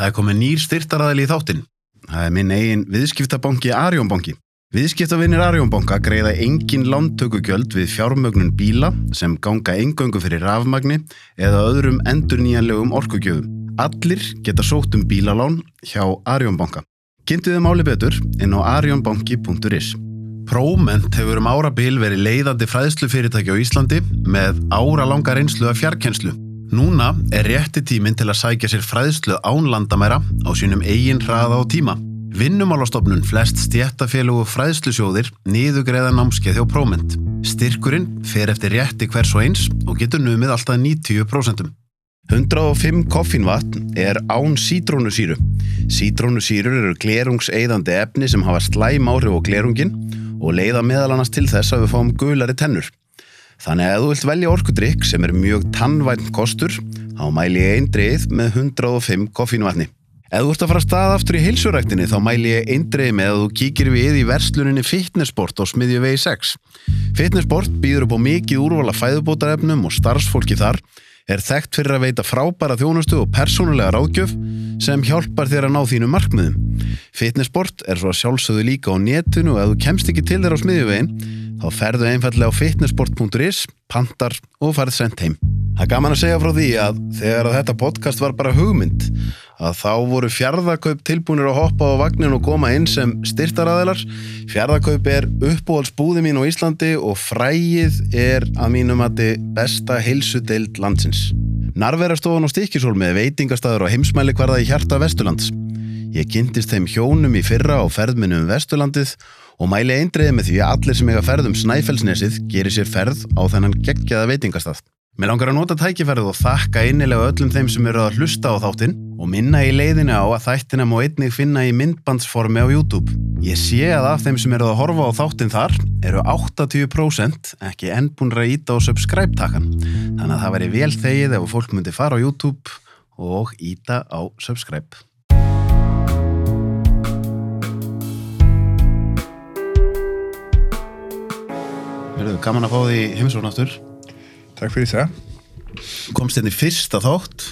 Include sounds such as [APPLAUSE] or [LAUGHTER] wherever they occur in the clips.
Það er komið nýr styrtaræðili í þáttinn. Það er minn eigin viðskiptabanki Arjónbanki. Viðskiptavinnir Arjónbanka greiða engin lántökugjöld við fjármögnun bíla sem ganga engöngu fyrir rafmagni eða öðrum endurnýjanlegum orkugjöfum. Allir geta sótt um bílalán hjá Arjónbanka. Kynntuðið máli betur inn á arjónbanki.is. Próment hefur um árabil verið leiðandi fræðslufyrirtæki á Íslandi með áralanga reynslu af fjarkenslu. Núna er rétti tíminn til að sækja sér fræðslu án landamæra á sínum eigin hraða og tíma. Vinnumálastofnun flest stjættafélag og fræðslusjóðir niðugreiða námskeið hjá Próment. Styrkurinn fer eftir rétti hvers og eins og getur numið alltaf 90%. 105 koffínvatn er án sítrónusýru. Sítrónusýrur eru glerungseiðandi efni sem hafa slæm áhrif á glerungin og leiða meðal annars til þess að við fáum gulari tennur. Þannig að þú vilt velja orkudrykk sem er mjög tannvænt kostur, þá mæli ég eindreið með 105 koffínvatni. Ef þú ert að fara að staða aftur í heilsuræktinni þá mæli ég eindreið með að þú kíkir við í versluninni Fitnessport á smiðju vegi 6. Fitnessport býður upp á mikið úrvala fæðubótarefnum og starfsfólki þar er þekkt fyrir að veita frábæra þjónustu og persónulega ráðgjöf sem hjálpar þér að ná þínu markmiðum. Fitnessport er svo að sjálfsögðu líka á netinu og ef þú kemst ekki til þér á smiðjuvegin þá ferðu einfallega á fitnessport.is, pantar og farið sendt heim. Það er gaman að segja frá því að þegar að þetta podcast var bara hugmynd að þá voru fjárðakaup tilbúinir að hoppa á vagnin og koma inn sem styrtaræðilar. Fjárðakaup er uppbúhalsbúði mín á Íslandi og frægið er að mínum að þið besta heilsudeild landsins. Narverastofan og stíkisól með veitingastæður og heimsmæli hverða í hjarta Vesturlands. Ég kynntist þeim hjónum í fyrra á ferðminu um Vesturlandið og mæli eindriði með því að allir sem eiga ferð um Snæfellsnesið gerir sér ferð á þennan geggjaða veitingastað. Mér langar að nota tækifærið og þakka innilega öllum þeim sem eru að hlusta á þáttinn og minna í leiðinu á að þættina má einnig finna í myndbandsformi á YouTube. Ég sé að af þeim sem eru að horfa á þáttinn þar eru 80% ekki enn búin að íta á subscribe-takan. Þannig að það væri vel þegið ef fólk myndi fara á YouTube og íta á subscribe. Verður gaman að fá því heimsón aftur. Takk fyrir það. Komst hérna í fyrsta þátt.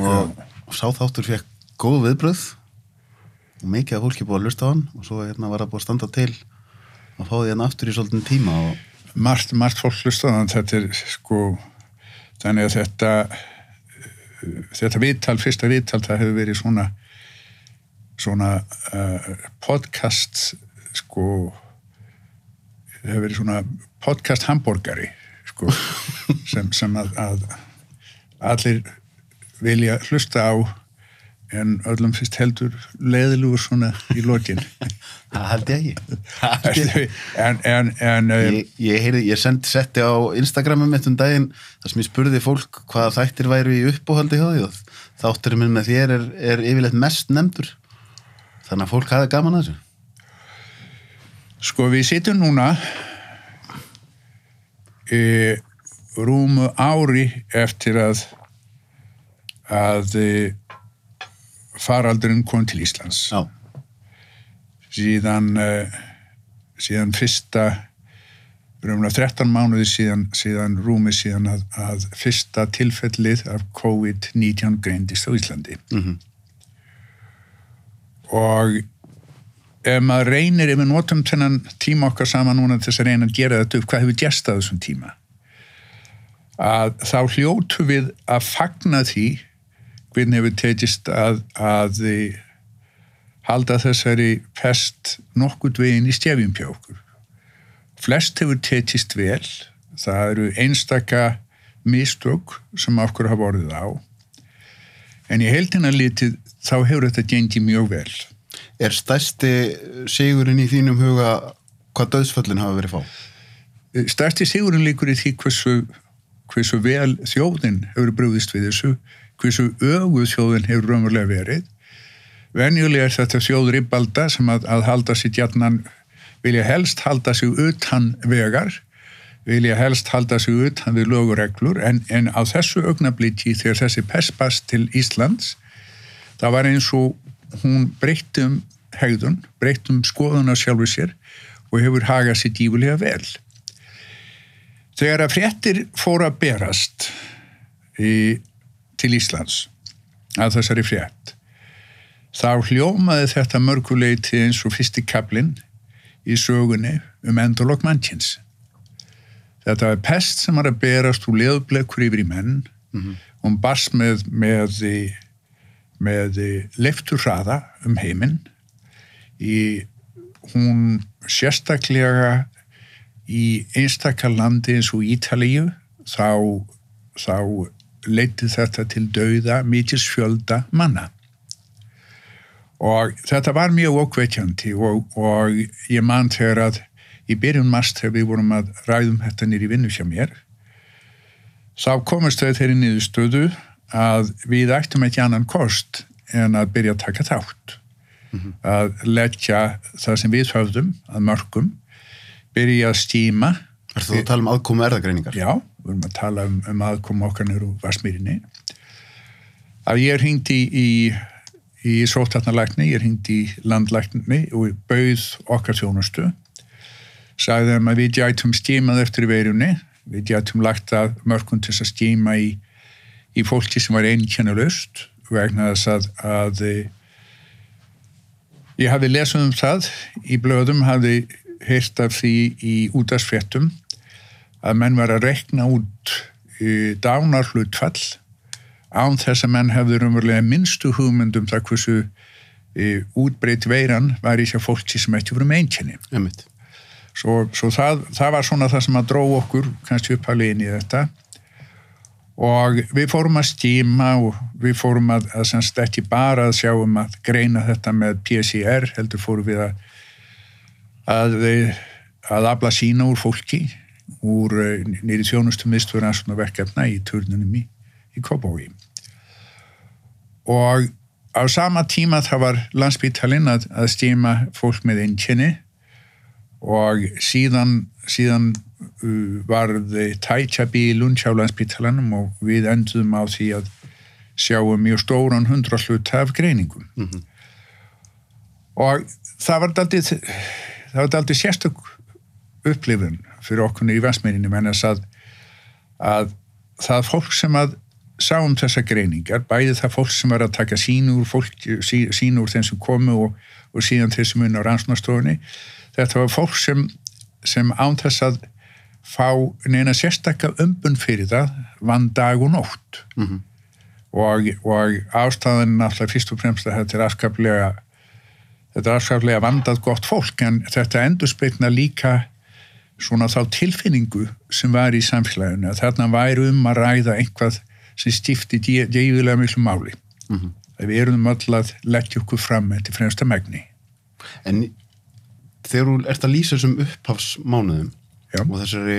Og, og sá þáttur fekk góð viðbröð og mikið af fólki búið að lusta á hann. Og svo hérna var það búið að standa til að fá því hérna aftur í svolítinn tíma og Margt, margt fólk lusta á þann, þetta er sko, þannig að þetta, þetta viðtal, fyrsta viðtal, það hefur verið svona, svona uh, podcast, sko, það hefur verið svona podcast hambúrgari, sko, sem, sem að, að allir vilja hlusta á en öllum fyrst heldur leiðilugur svona í lokin. [LAUGHS] Það held ég ekki. En, en, en um, Ég, ég, heyrði, ég sendi setti á Instagramum mitt um daginn þar sem ég spurði fólk hvaða þættir væru í uppóhaldi hjá því þátturinn minn með þér er, er yfirleitt mest nefndur. Þannig að fólk hafi gaman að þessu. Sko við sitjum núna í rúmu ári eftir að að e, faraldurinn kom til Íslands. Já, síðan uh, síðan fyrsta rúmlega 13 mánuði síðan, síðan rúmi síðan að, að fyrsta tilfellið af COVID-19 greindist á Íslandi. Mhm. og ef maður reynir, ef við notum þennan tíma okkar saman núna til þess að reyna að gera þetta upp, hvað hefur gæst að þessum tíma að þá hljótu við að fagna því hvernig hefur tekist að, að halda þessari pest nokkurt veginn í stjefjum hjá okkur. Flest hefur tekist vel, það eru einstaka mistök sem okkur hafa orðið á, en í heildina litið þá hefur þetta gengið mjög vel. Er stærsti sigurinn í þínum huga hvað döðsföllin hafa verið fá? Stærsti sigurinn líkur í því hversu, hversu vel þjóðin hefur brúðist við þessu, hversu öguð þjóðin hefur raunverulega verið. Venjulega er þetta þjóður í balda sem að, að halda sér hjarnan, vilja helst halda sig utan vegar, vilja helst halda sig utan við lög og reglur, en, en á þessu augnablíki þegar þessi pestbast til Íslands, það var eins og hún breytti um hegðun, breytti um skoðun á sjálfu sér og hefur hagað sér dífulega vel. Þegar að fréttir fór að berast í, til Íslands að þessari frétt þá hljómaði þetta mörguleiti eins og fyrsti kaplinn í sögunni um endurlokk mannkins þetta var pest sem var að berast úr leðblekur yfir í menn Mhm. hún barst með með, með leiftur hraða um heiminn í hún sérstaklega í einstakar landi eins og Ítalíu þá, þá leiti þetta til dauða mikils fjölda manna. Og þetta var mjög okkveikjandi og, og ég man þegar að í byrjun mars þegar við vorum að ræðum þetta nýri vinnu hjá mér þá komast þau þeirri niðurstöðu að við ættum ekki annan kost en að byrja að taka þátt. Að leggja það sem við höfðum að mörgum byrja að stíma. Er þú að tala um aðkomu erðagreiningar? já, við erum að tala um, um aðkoma okkar nýru Vasmýrinni að ég hringdi í, í, í sótarnalækni, ég hringdi í landlækni og bauð okkar þjónustu. Sagði þeim að við gætum stímað eftir veirunni við gætum lagt að mörgum til þess að stíma í, í fólki sem var einkennalust vegna þess að, að ég hafi lesað um það í blöðum, hafi heyrt af því í útastfréttum að menn var að rekna út uh, dánarhlutfall án þess að menn hefði umverulega minnstu hugmyndum það hversu uh, útbreyt veiran var í sér fólki sem ekki voru með einkenni. Svo, svo það, það var svona það sem að dró okkur kannski upphæli inn í þetta og við fórum að stíma og við fórum að, að semst ekki bara að sjá um að greina þetta með PCR, heldur fórum við að að, að afla sína úr fólki úr nýri þjónustum miðstöður ansvona verkefna í turnunum í, í Kópói og á sama tíma það var landsbyttalinn að, að stíma fólk með einnkynni og síðan, síðan varði tætjabi í Lundhjálandsbyttalanum og við enduðum á því að sjáum mjög stóran hundra hlut af greiningum Mhm. og það var daldið það var daldið sérstök upplifun fyrir okkur í Vestmeirinni menn að, að það fólk sem að sá um þessa greiningar, bæði það fólk sem var að taka sín úr, fólk, sí, sín úr þeim sem komu og, og síðan þeir sem unna á rannsóknarstofunni þetta var fólk sem, sem án þess að fá neina sérstakka umbun fyrir það vann dag og nótt Mhm. og, og ástæðan náttúrulega fyrst og fremst að þetta er afskaplega þetta er afskaplega vandað gott fólk en þetta endur speikna líka svona þá tilfinningu sem var í samfélaginu að þarna væri um að ræða einhvað sem stifti djöfulega miklu máli Mhm. að við erum öll að leggja okkur fram eftir fremsta megni En þegar þú ert að lýsa þessum upphafsmánuðum Já. og þessari,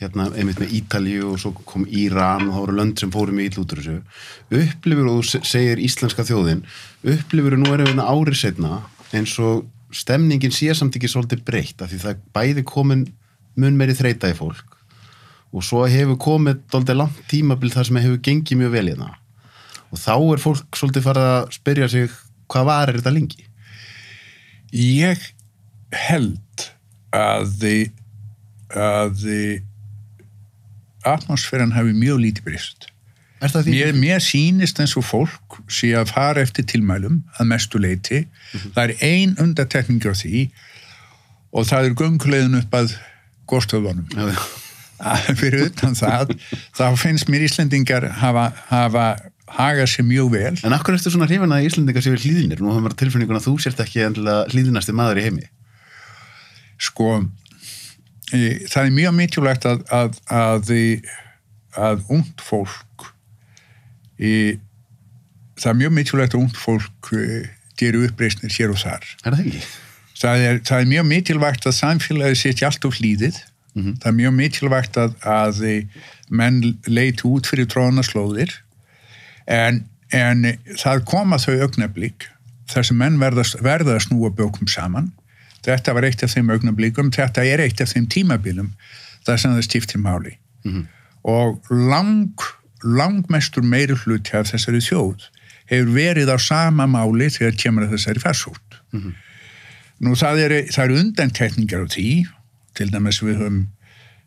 hérna, einmitt með Ítalíu og svo kom Íran og þá voru lönd sem fóru mjög ill út úr þessu upplifur og þú se- segir íslenska þjóðin upplifur nú erum við árið setna eins og stemningin sé samt ekki svolítið breytt af því það bæði komin mun meiri þreita í fólk og svo hefur komið dálítið langt tímabil þar sem hefur gengið mjög vel í það og þá er fólk svolítið farið að spyrja sig hvað var þetta lengi? Ég held að þið að þið atmosfæran hafi mjög lítið. Er því? Mér, mér sýnist eins og fólk sé að fara eftir tilmælum að mestu leiti. Það er ein undartekningur á því og það er göngulegðin upp að góðstöðunum. Fyrir utan það, þá finnst mér Íslendingar hafa, hafa hagað sér mjög vel. En akkur ertu svona hrifin að Íslendingar séu hlýðinir? Nú hefur maður tilfinningun að þú sért ekki hlýðinasti maður í heimi. sko það er mjög mikilvægt að að, að, að ungt fólk e, það er mjög mikilvægt að ungt fólk e, gerir uppreisnir hér og þar Er það ekki? það er, það er mjög mikilvægt að samfélagi setja allt of hlýðið Mhm. það er mjög mikilvægt að, að menn leiti út fyrir trónaslóðir en, en það koma þau augnablík þar sem menn verða, verða að snúa bökum saman þetta var eitt af þeim augnablíkum þetta er eitt af þeim tímabilum þar sem það stiftir máli. Mhm. og lang, langmestur meiri hluti af þessari þjóð hefur verið á sama máli þegar kemur að þessari farsótt. Nú það eru er undantekningar á því, til dæmis við höfum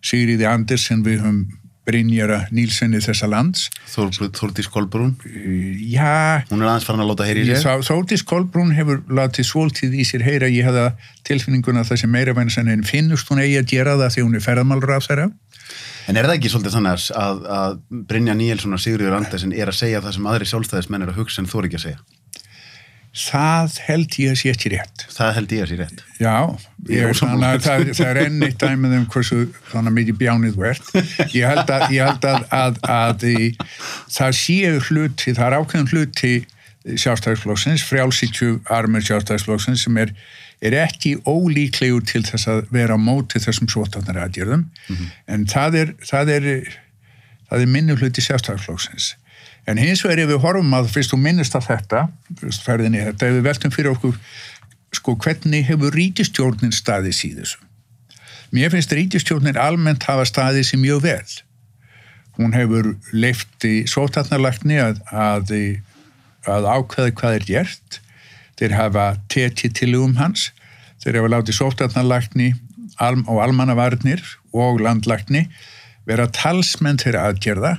Sigriði Andersen, við höfum Brynjara Nílsenni þessa lands. Þór, Þórdís Kolbrún, Já, hún er aðeins farin að láta heyri í sér. Þórdís Kolbrún hefur látið svolítið í sér heyra, ég hefða tilfinninguna að sem meira væna en finnust hún eigi að gera það því hún er ferðamálur af þeirra. En er það ekki svolítið þannig að, að Brynja Níelsson og Sigurður Andersen er að segja það sem aðri sjálfstæðismenn er að hugsa en er ekki að segja? Það held ég að sé ekki rétt. Það held ég að sé rétt. Já, Ég er þannig að það, það er enn eitt dæmið um hversu þannig mikið bjánið ert. Ég held að, ég held að, að, að það séu hluti, það er ákveðin hluti sjálfstæðisflokksins, frjálsíkju armur sjálfstæðisflokksins sem er, er ekki ólíklegur til þess að vera á móti þessum svotarnar aðgjörðum, en það er, það er, það er minni hluti sjálfstæðisflokksins. En hins vegar ef við horfum að, fyrst þú minnist að þetta, fyrst ferðinni þetta, ef við veltum fyrir okkur sko hvernig hefur ríkistjórnin staðið þessu. Mér finnst ríkistjórnin almennt hafa staðið sér mjög vel. Hún hefur leift í sótarnarlagni að, að, að ákveða hvað er gert. Þeir hafa tekið til um hans. Þeir hafa látið sótarnarlagni og almannavarnir og landlagni vera talsmenn þeirra aðgerða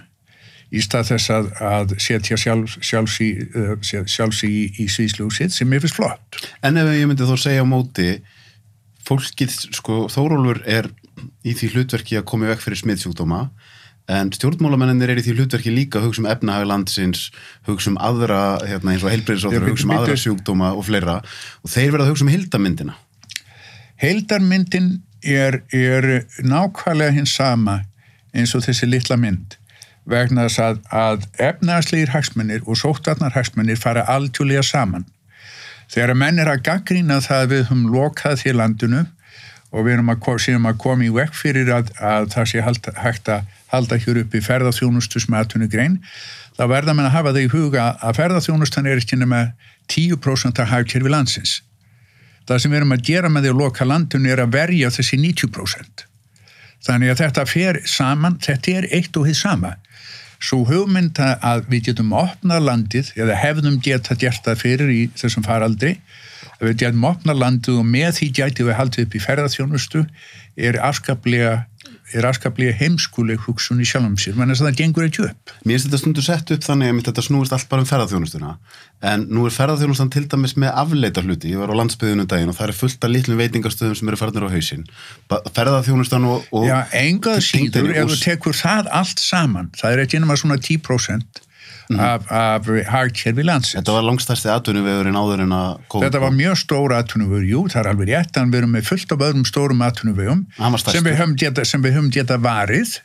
í stað þess að, að setja sjálf, sjálfs í, uh, sjálfs í, í svíslúsið sem ég finnst flott. En ef ég myndi þó segja á móti, fólkið, sko, Þórólfur er í því hlutverki að koma í vekk fyrir smiðsjúkdóma, en stjórnmálamennir er í því hlutverki líka hugsa um efnahag landsins, hugsa um aðra, hérna, eins og heilbreyðisóttur, Já, hugsa um aðra sjúkdóma og fleira, og þeir verða að hugsa um hildamyndina. Heildarmyndin er, er nákvæmlega hins sama eins og þessi litla mynd vegna þess að, að efnaðslegir hagsmunir og sóttarnar hagsmunir fara algjörlega saman. Þegar að menn er að gaggrýna það að við höfum lokað því landinu og við erum að, að koma í vekk fyrir að, að það sé halda, hægt að halda hér upp í ferðarþjónustu smatunni grein, þá verða menn að hafa það í huga að ferðarþjónustan er ekki nema 10% af hagkerfi landsins. Það sem við erum að gera með því að loka landinu er að verja þessi 90%. Þannig að þetta fer saman, þetta er eitt og hið sama. Svo hugmynd að- við getum opnað landið, eða hefðum geta gert það fyrir í þessum faraldri, að við getum opnað landið og með því gæti við haldið upp í ferðarþjónustu, er afskaplega, er afskaplega heimskuleg hugsun í sjálfum sér, menn þess að það gengur ekki upp. Mér finnst þetta stundu sett upp þannig að þetta snúist allt bara um ferðarþjónustuna en nú er ferðarþjónustan til dæmis með afleita hluti, ég var á landsbyðinu daginn og það er fullt af litlum veitingastöðum sem eru farnir á hausinn. Ba- ferðarþjónustan og, og Já, engað síður, ef þú tekur það allt saman, það er ekki nema svona 10% af, af hagkerfi landsins. Þetta var langstæsti atvinnuvegurinn áður en að COVID Þetta var mjög stóra atvinnuvögur, jú, það er alveg rétt, en við erum með fullt af öðrum stórum stærstur. sem við höfum geta, sem við höfum geta varið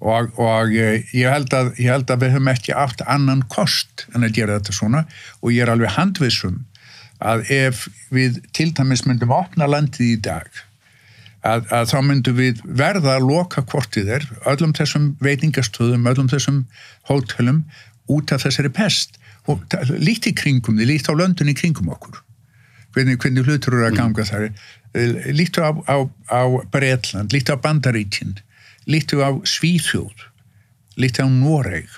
og, og ég, held að, ég held að við höfum ekki átt annan kost en að gera þetta svona og ég er alveg handvissum að ef við til dæmis myndum opna landið í dag að, að þá myndum við verða að loka kortið er öllum þessum veitingastöðum, öllum þessum hótelum út af þessari pest. Og líkt í kringum því, líkt á löndun í kringum okkur. Hvernig, hvernig hlutur eru að ganga þar? Eh, líktu á, á, á Bretland, líktu á Bandaríkin líktu á Svíþjóð líktu á Noreg.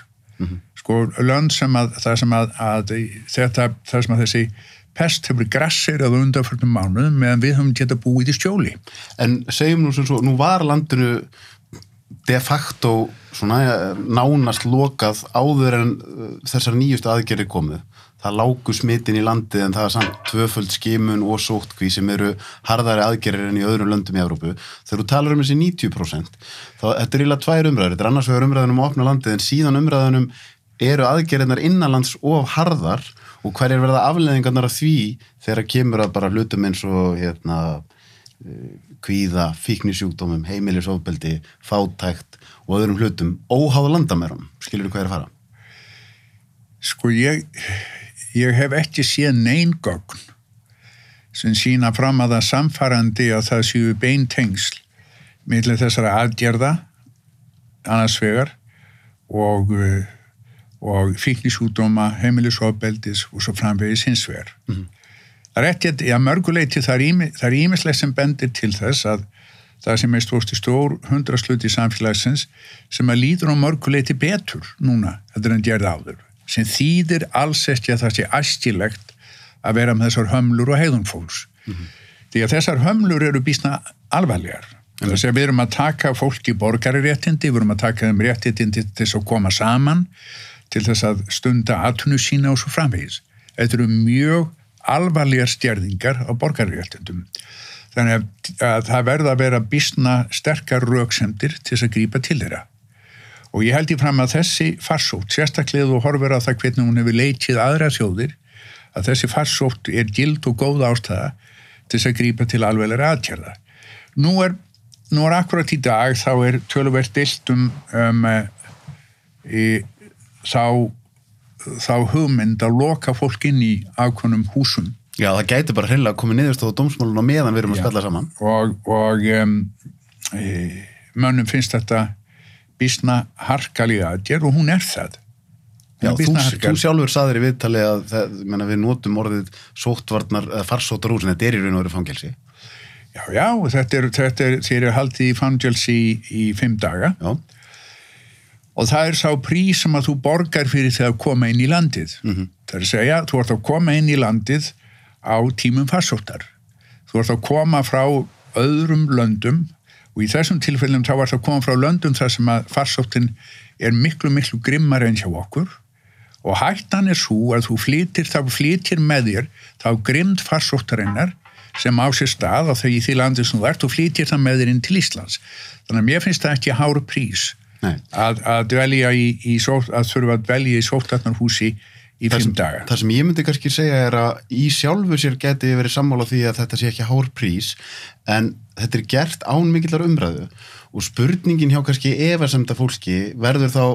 Sko lönd sem að það sem að, að þetta, það sem að þessi pest hefur grassir að undanförnum mánuðum meðan við höfum geta búið í stjóli En segjum nú sem svo, nú var landinu de facto svona eh, nánast lokað áður en uh, þessar nýjustu aðgerri komið. Það lágu smitin í landið en það er samt tvöföld skimun og sóttkví sem eru harðari aðgerrir en í öðrum löndum í Evrópu. Þegar þú talar um þessi 90% þá þetta er ílega tvær umræður. Þetta er annars vegar umræðunum að opna landið en síðan umræðunum eru aðgerðinar innanlands of harðar og hver er verða afleðingarnar af því þegar kemur að bara hlutum eins og hérna kvíða, fíknisjúkdómum, heimilisofbeldi, fátækt og öðrum hlutum óháða landamærum. Skilur þú hvað er að fara? sko ég ég hef ekki séð neyn gögn sem sína fram að það samfarandi að það séu beintengsl millir þessara aðgerða annars vegar og, uh, og fíknisúdóma, heimilisofbeldis og svo framvegis hins vegar. Það er ekki, já mörguleiti það er ími- það ímislega sem bendir til þess að það sem er stóðst í stór hundrasluti samfélagsins sem að líður á mörguleiti betur núna, þetta er en gerð áður, sem þýðir alls ekki að það sé æskilegt að vera með þessar hömlur og heiðum fólks. Því að þessar hömlur eru býsna alvarlegar. Þess að við erum að taka fólki borgariréttindi, við erum að taka þeim réttindi til þess að koma saman, til þess að stunda atvinnu sína og svo framvegis. Þetta eru mjög alvarlegar stjærðingar á borgariréttindum. Þannig að, að það verða að vera bísna sterkar rauksemdir til þess að grípa til þeirra. Og ég held í fram að þessi farsótt, sérstaklega þú horfir á það hvernig hún hefur leitið aðra þjóðir, að þessi farsótt er gild og góð ástæða til þess að grípa til alveglega aðtjörða. Nú er, nú er akkurat í dag þá er töluvert dilt um, um e, þá, þá hugmynd að loka fólk inn í ákvönum húsum Já, það gæti bara hreinlega að koma niðurstóð á dómsmálun og meðan við erum að spella saman. og, og um, e, mönnum finnst þetta bísna harkalega aðgerð og hún er það. Já, er þú, þú sjálfur saðir í viðtali að það, menna, við notum orðið sóttvarnar, eða farsóttar hús, en þetta er í raun og veru fangelsi. Já, já, þetta er, þetta er, þeir eru haldið í fangelsi í, í fimm daga Já, og það er sá prís sem að þú borgar fyrir þegar að koma inn í landið. Mhm. Það er að segja, þú ert að koma inn í landið á tímum farsóttar. Þú ert að koma frá öðrum löndum og í þessum tilfellum þá ert að koma frá löndum þar sem að farsóttin er miklu, miklu grimmar enn hjá okkur og hættan er svo að þú flytir, þá flytir með þér þá grimmt farsóttarinnar sem á sér stað og þau í því landið sem þú ert og flytir það með þér inn til Íslands. Þannig að mér finnst það ekki háru prís. Að, að dvelja í, í sótt, að þurfa að dvelja í sóttarnarhúsi í fimm sem, daga. það sem ég myndi kannski segja er að í sjálfu sér geti verið sammála því að þetta sé ekki hár prís en þetta er gert án mikillar umræðu. Og spurningin hjá kannski efasemda fólki verður þá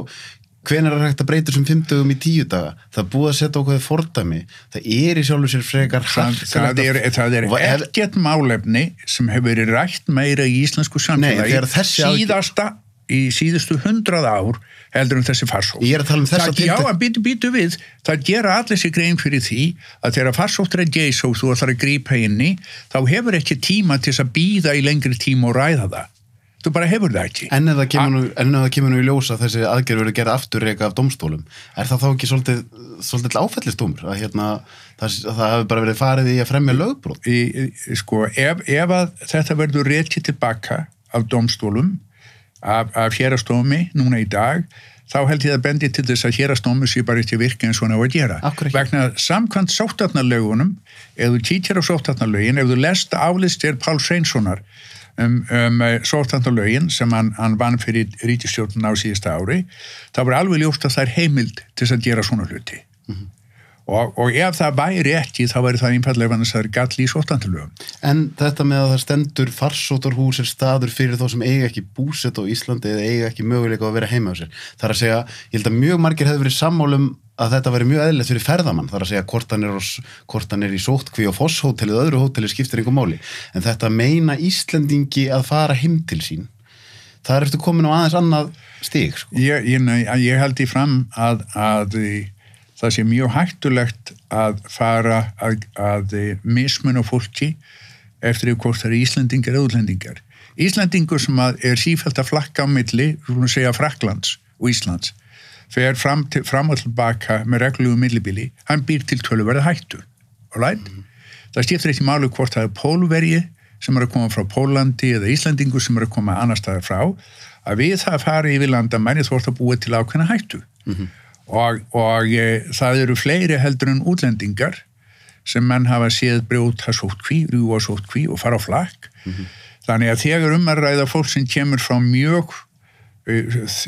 hvenær er hægt að breyta þessum fimmtugum í tíu daga? Það búið að setja okkur fordæmi. Það er í sjálfu sér frekar Það, það er, það er ekkert málefni sem hefur verið rætt meira í íslensku samfélagi síðasta í síðustu hundrað ár heldur um þessi farsótt. Ég er að tala um þessa það, Já, að býtu, býtu við, það gera allir sér grein fyrir því að þegar farsótt er að geisa og þú ætlar að grípa inn í, þá hefur ekki tíma til þess að býða í lengri tíma og ræða það. Þú bara hefur það ekki. En ef það kemur nú, en ef það kemur nú í ljósa þessi aðgerð verður gerð afturreika af domstólum, er það þá ekki svolítið, svolítið áfællistómur að hérna, það, að það hefur bara verið farið í að fremja í- sko, ef, ef að þetta verður rétti tilbaka af domstólum af, af hérastómi núna í dag þá held ég að bendi til þess að hérastómi sé bara ekki virka og hann á að gera ekki? vegna samkvæmt sóttarnarlögunum ef þú kíkir á sóttarnarlögin ef þú lest aflistir Pál Sveinssonar um, um sóttarnarlögin sem hann, hann vann fyrir ríkistjórnun á síðasta ári þá var alveg ljóst að það er heimild til þess að gera svona hluti Mhm. Og, og ef það væri ekki þá væri það einfallega þess að það er gall í sóttarnarlögum En þetta með að það stendur farsóttarhús er staður fyrir þá sem eiga ekki búsett á Íslandi eða eiga ekki möguleika að vera heima á sér. Það er að segja, ég held að mjög margir hefur verið sammálum að þetta veri mjög eðlilegt fyrir ferðamann. Það er að segja hvort hann er, hvort hann er í sóttkví og fosshótelið og öðru hóteli skiptir einhver máli. En þetta meina Íslendingi að fara heim til sín, það er eftir komin á aðeins annað stig. Sko. ég, ég, ég held í fram að, að það sé mjög hættulegt að fara að, að mismun á fólki eftir því hvort það er Íslendingar eða útlendingar. Íslendingur sem að er sífælt að flakka á milli, svona segja Fraklands og Íslands, fer fram, til, fram og tilbaka með reglulegu millibili, hann býr til töluverða hættu. Alright? Það skiptir ekki máli hvort það er pólverji sem er að koma frá Pólandi eða Íslandingur sem er að koma annar staðar frá að við það fari yfir landamæri þú ert að búa til ákveðna hættu og, og e, það eru fleiri heldur en útlendingar sem menn hafa séð brjóta sótkví, rjúa sótkví og fara á flakk þannig að þegar um að ræða fólk sem kemur frá mjög e,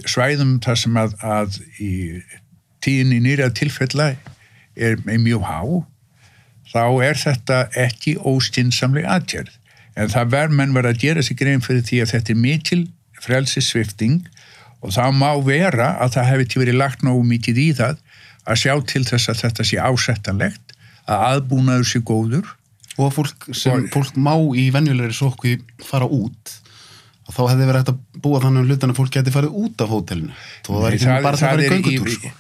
svæðum þar sem að, að í tíðinni nýra tilfella er, er mjög há þá er þetta ekki óstinsamleg aðgerð. En það verð menn verið að gera sig grein fyrir því að þetta er mikil frelsissvifting og þá má vera að það hefði til verið lagt nógu mikið í það að sjá til þess að þetta sé ásettanlegt, að aðbúnaður sé góður. Og að fólk, sem, Og- fólk má í venjulegri sótkví fara út og þá hefði verið hægt að búa þannig um hlutan að fólk geti farið út af hótelinu. Þó það var Nei, ekki bara það að fara í er göngutúr. Sko.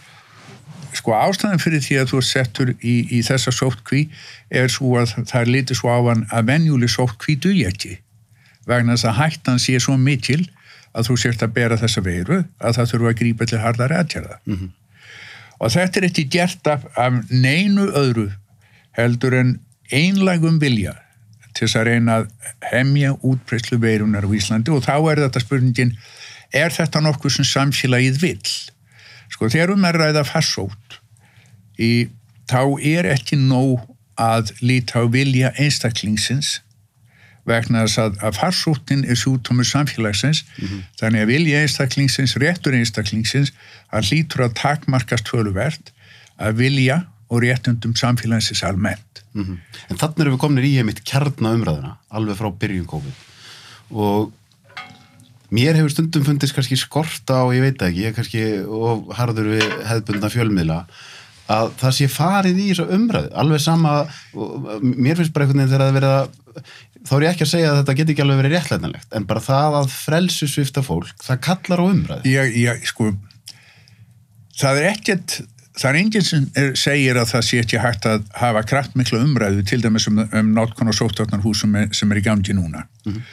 sko ástæðan fyrir því að þú er settur í, í þessa sóttkví er svo að það er litið svo á hann að venjúli sóttkví duði ekki vegna þess að hættan sé svo mikil að þú sért að bera þessa veiru að það þurfa að grípa til harðar aðtjörða Mhm. og þetta er ekki gert af, af neinu öðru heldur en einlægum vilja til þess að reyna að hemja útbreyslu veirunar á Íslandi. Og þá er þetta spurningin er þetta nokkuð sem samfélagið vill? Sko þegar um er ræða farsótt í, þá er ekki nóg að líta á vilja einstaklingsins vegna þess að, að farsóttin er sjútumur samfélagsins mm -hmm. þannig að vilja einstaklingsins, réttur einstaklingsins að lítur að takmarkast töluvert að vilja og réttundum samfélagsins almennt. Mm -hmm. En þannig erum við komin í heimitt kjarnaumræðuna alveg frá byrjun COVID og mér hefur stundum fundist kannski skorta og ég veit ekki, ég kannski og harður við hefðbundna fjölmiðla að það sé farið í þessu umræðu alveg sama, mér finnst bara einhvern veginn þegar að þá er ég ekki að segja að þetta getur ekki alveg verið réttlætanlegt en bara það að frelsu svifta fólk það kallar á umræðu. Já, já, sko það er ekkert það er enginn sem er, segir að það sé ekki hægt að hafa kraftmikla umræðu til dæmis um, um náttkonn og sóttvarnarhús sem, sem er í gangi núna. Mm -hmm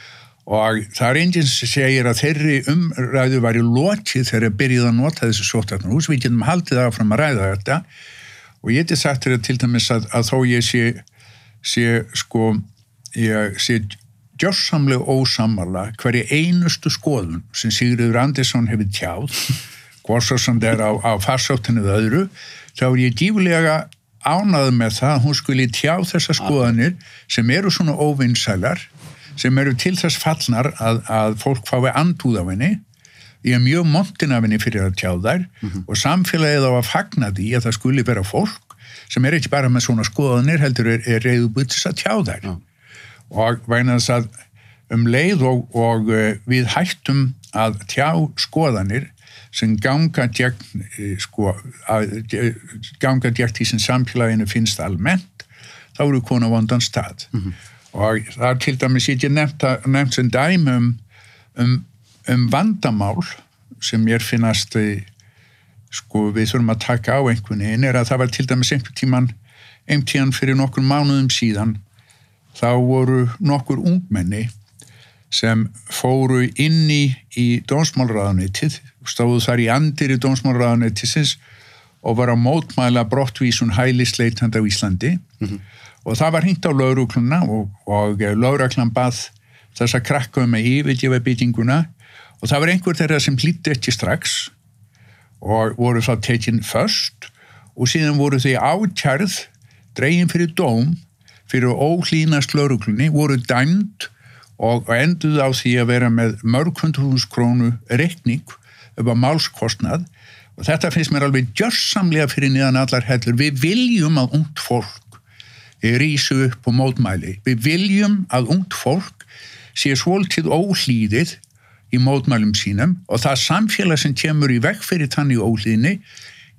og það er enginn sem segir að þeirri umræðu var í lokið þegar það byrjuði að nota þessu sótarnarhús við getum haldið áfram að ræða þetta. Og ég geti sagt þér til dæmis að, að þó ég sé, sé sko ég sé gjörsamlega ósamala hverju einustu skoðun sem Sigurður Andersson hefur tjáð það er á, á farsáttinni eða öðru þá er ég dífulega ánaði með það að hún skuli tjá þessa skoðanir sem eru svona óvinnsælar sem eru til þess fallnar að, að fólk fái andúð af henni ég er mjög montin af henni fyrir að tjá þær mm -hmm. og samfélagið á að fagna því að það skuli vera fólk sem er ekki bara með svona skoðanir heldur er, er reyðu búttis að tjá þær ja. Og væna þess að um leið og, og uh, við hættum að tjá skoðanir sem ganga gegn uh, sko, að, ganga gegn því sem samfélaginu finnst almennt þá eru konu vondan stað. Mm -hmm og það er til dæmis ég nefnt, nefnt sem dæmum um, um vandamál sem mér finnast sko við þurfum að taka á einhvern veginn er að það var til dæmis einhvern tíman einhvern tíman fyrir nokkur mánuðum síðan þá voru nokkur ungmenni sem fóru inni í dónsmálraðanetið stóðu þar í andir í dónsmálraðanetið og var að mótmæla brottvísun hælisleitand á Íslandi. Mm -hmm og það var hringt á laurugluna og, og lauraglan bað þess að krakka um að yfirgefa bygginguna. Og það var einhver þeirra sem hlýtti ekki strax og voru þá tekinn först og síðan voru þau átjærð dregin fyrir dóm fyrir óhlínast lauruglunni voru dæmt og enduð á því að vera með mörg hundruðs krónu rekning upp á málskostnað og þetta finnst mér alveg gjörsamlega fyrir niðan allar hellur við viljum að ungt fólk rýsu upp og mótmæli. Við viljum að ungt fólk sé svolítið óhlýðið í mótmælum sínum og það samfélag sem kemur í vekk fyrir tanni óhlýðinni um,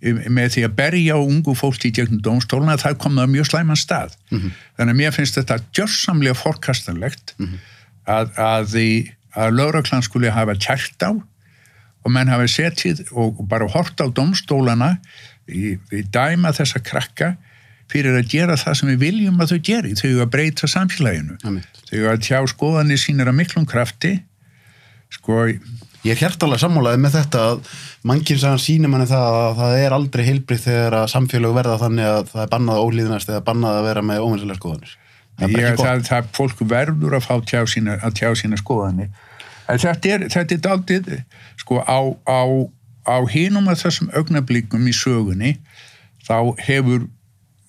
með því að berja ungu fólk í gegnum dómstóluna það kom það mjög slæman stað. Mm -hmm. Þannig að mér finnst þetta gjörsamlega forkastanlegt mm -hmm. að, að, að lauraglann skuli hafa kært á og menn hafa setið og bara hort á dómstólana í, í dæma þessa krakka fyrir að gera það sem við viljum að þau geri þau að breyta samfélaginu Amen. þau að tjá skoðanir sínir að miklum krafti sko Ég er hjertalega sammálaðið með þetta að mannkinn sem sínir manni það að það er aldrei heilbrið þegar að samfélag verða þannig að það er bannað ólíðinast eða bannað að vera með ómennsilega skoðanir. Það er, það, það, fólk verður að fá tjá sína, að tjá sína skoðanir. En þetta er, þetta er daldið sko á, á, á hinum að þessum augnablikum í sögunni þá hefur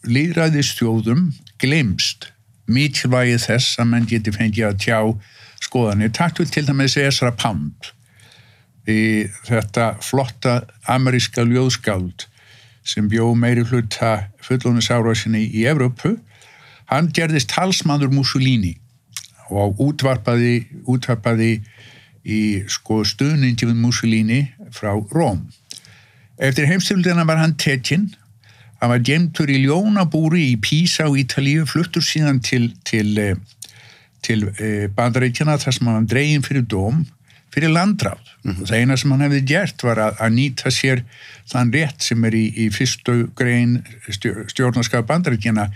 líðræðistjóðum glemst mikilvægi þess að mann geti fengið að tjá skoðanir. Taktu til dæmis Ezra Pound í þetta flotta ameríska ljóðskáld sem bjó meiri hluta fullónusárásinni í Evrópu. Hann gerðist talsmandur Mussolini og útvarpaði, útvarpaði í sko stuðningi við Mussolini frá Róm. Eftir heimstöldina var hann tekinn hann var gemtur í ljónabúri í Písa á Ítalíu, fluttur síðan til, til, eh, til eh, bandarækjana þar sem hann dregin fyrir dóm fyrir landráð. Mm -hmm. Það eina sem hann hefði gert var að, að nýta sér þann rétt sem er í, í fyrstu grein stjórnarskap bandarækjana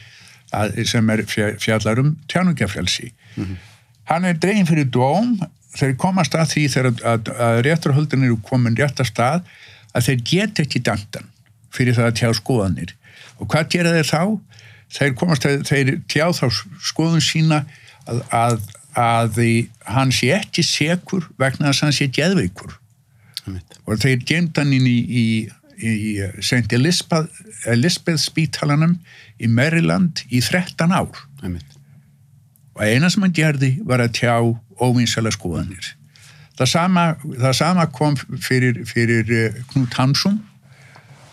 sem er fjallar um tjánungafjálsi. Mm -hmm. Hann er dregin fyrir dóm þeir komast að því þegar að, að, að rétturhöldin eru komin rétt að stað að þeir get ekki dandan fyrir það að tjá skoðanir og hvað gera þeir þá? Þeir komast að þeir tjá þá skoðun sína að, að, að því hann sé ekki sekur vegna þess að hann sé geðveikur. Og þeir gemt hann inn í, í, í St. Elizabeth, spítalanum í Maryland í 13 ár. Einmitt. og eina sem hann gerði var að tjá óvinsala skoðanir. Það sama, það sama kom fyrir, fyrir eh, Knut Hansson.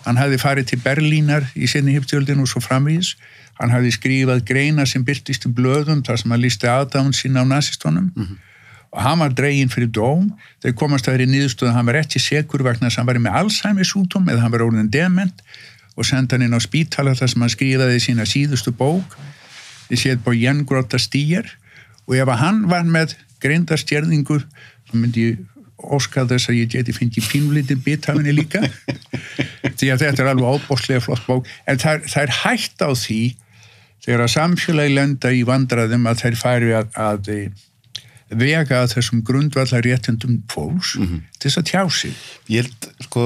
Hann hafði farið til Berlínar í sinni hiptjöldin og svo framvís hann hafði skrifað greina sem byrtist í blöðum þar sem hann lísti aðdáðun sína á nazistónum og hann var dregin fyrir dóm. Þeir komast að þeirri nýðustöðu að hann var ekki sekur vegna þess að hann var með Alzheimer's útum eða hann var orðin dement. Og senda hann inn á spítala þar sem hann skrifaði sína síðustu bók. Ég séð búið Jengróta Stýjar og ef hann var með greindastjerðingu þá myndi ég óska þess að ég geti fengið pínulítið bitafinni líka. [LAUGHS] Því að þetta er alveg óbóstlega flott bók. En það, er- það er hægt á því þegar að samfélagi lenda í vandraðum að þær færi að, að vega að þessum grundvallar réttundum fólks til þess að tjá sig. Ég held, sko,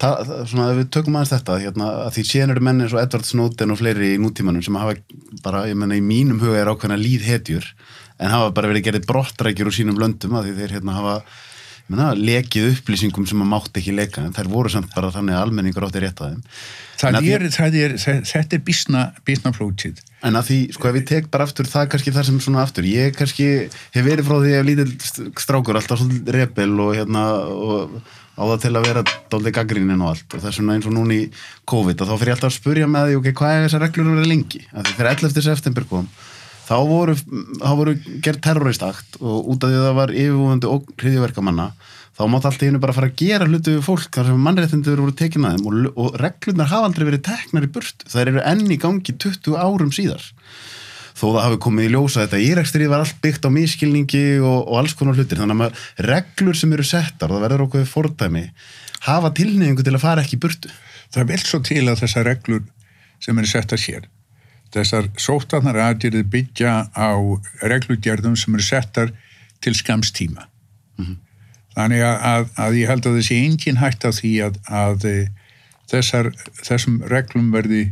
svona, ef við tökum aðeins þetta, hérna, að því síðan eru menn eins og Edward Snowden og fleiri í nútímanum sem hafa bara, ég menna, í mínum huga er ákveðna líðhetjur, en hafa bara verið gerðið brottrækjur úr sínum löndum að því þeir hérna hafa, menna, lekið upplýsingum sem að mátt ekki leka, en þær voru samt bara þannig að almenningur átti rétt að þeim. það að því- er, það er, þetta er bísna, bísna flótið En að því, sko, ef ég tek bara aftur, það er kannski það sem svona aftur, ég kannski hef verið frá því að lítill st- strákur, alltaf svolítið rebel og hérna, og á það til að vera dálítið gaggrínin og allt og það er svona eins og núna í COVID og þá fyrir ég alltaf að spurja með því, ok, hvað er þessar reglur að vera lengi? Að því þegar 11. september kom, þá voru, voru gerð terroristakt og út af því að það var yfirvúðandi og hriðjuverkamanna, þá mátt allt í einu bara fara að gera hluti við fólk þar sem mannréttindi voru tekin að þeim og, og reglurnar hafa aldrei verið teknar í burt það eru enn í gangi 20 árum síðar. Þó það hafi komið í ljósa þetta írækstrið var allt byggt á miskilningi og, og alls konar hlutir. Þannig að reglur sem eru settar það verður okkur fordæmi hafa tilneyingu til að fara ekki í burtu. Það vil svo til að þessar reglur sem eru settar hér þessar sótarnar aðgerðið byggja á reglugjörðum sem eru settar til skamstíma þannig að, að, að ég held að þessi engin hægt á því að, að eh, þessar, þessum reglum verði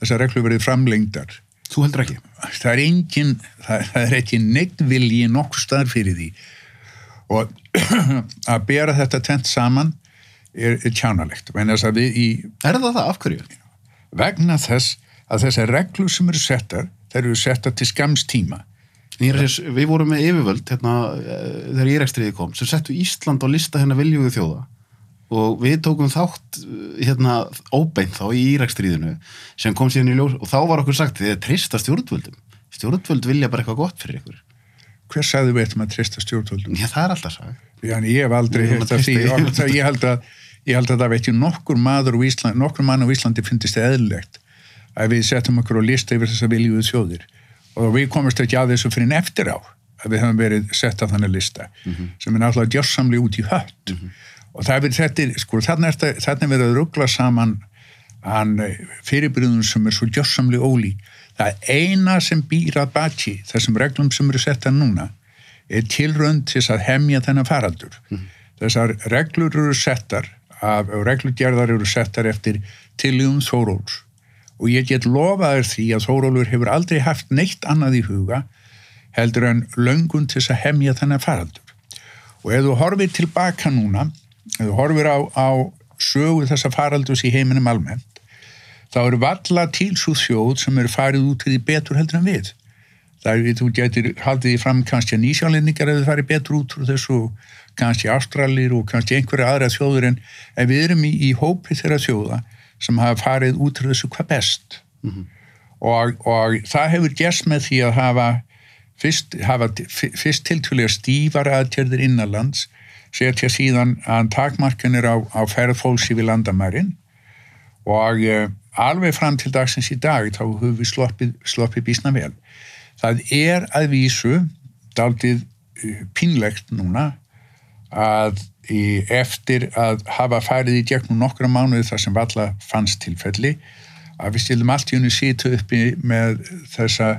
þessar reglur verði framlengdar. Þú heldur ekki? Það er engin það, það er ekki neitt vilji nokkuð staðar fyrir því. Og [CLEARS THROAT] að bera þetta tent saman er, er tjánalegt. Við í er það það, af hverju? vegna þess að þessar reglur sem eru settar, þær eru settar til skamstíma. Við vorum með yfirvöld hérna, eh, þegar írækstriði kom sem settu Ísland á lista hérna viljuðu þjóða og við tókum þátt eh, hérna óbeint þá í írækstriðinu sem kom síðan í ljós og þá var okkur sagt þið er trista stjórnvöldum stjórnvöld vilja bara eitthvað gott fyrir ykkur Hver sagði við ættum að treysta stjórnvöldum? Já, það er alltaf sagt Þannig ég hef aldrei heyrt að því. Ég held að, ég held að það veit ég nokkur maður á Íslandi, nokkur mann á Íslandi finnist eðlilegt að við settum okkur á lista yfir þessa viljuðu þjóðir. Og við komumst ekki að þessu fyrir en eftir á að við höfum verið sett á þannig lista sem er náttúrulega djórsamli út í hött. Og það er þetta, sko, þarna er, þetta- er verið að ruggla saman hann fyrirbyrðum sem er svo djórsamli ólí það eina sem býr að baki þessum reglum sem eru setta núna er tilrönd til þess að hemja þennan faraldur. Þessar reglur eru settar af, og reglugerðar eru settar eftir tiljum Þóróls og ég get lofaður því að Þórólfur hefur aldrei haft neitt annað í huga heldur en löngun til þess að hemja þennan faraldur. Og ef þú horfir tilbaka núna ef þú horfir á, á sögu þessa faraldurs í heiminum almennt þá eru valla til svo þjóð sem eru farið út í því betur heldur en við. Það er, þú getur haldið því fram kannski að nýsjálendingar hefur farið betur út úr þessu kannski Ástralir og kannski einhverja aðra þjóður en við erum í, í hópi þeirra þjóða sem hafa farið út úr þessu hvað best og, og það hefur gerst með því að hafa fyrst, fyrst tiltúlega stífar aðtjörðir innanlands setja síðan að takmarkanir á, á ferðfólks yfir landamærin og uh, alveg fram til dagsins í dag þá höfum við sloppið, sloppið bísna vel. Það er að vísu daldið uh, pínlegt núna að í, eftir að hafa farið í gegnum nokkra mánuði þar sem valla fannst tilfelli að við stilum allt í unni sýtu uppi með þessa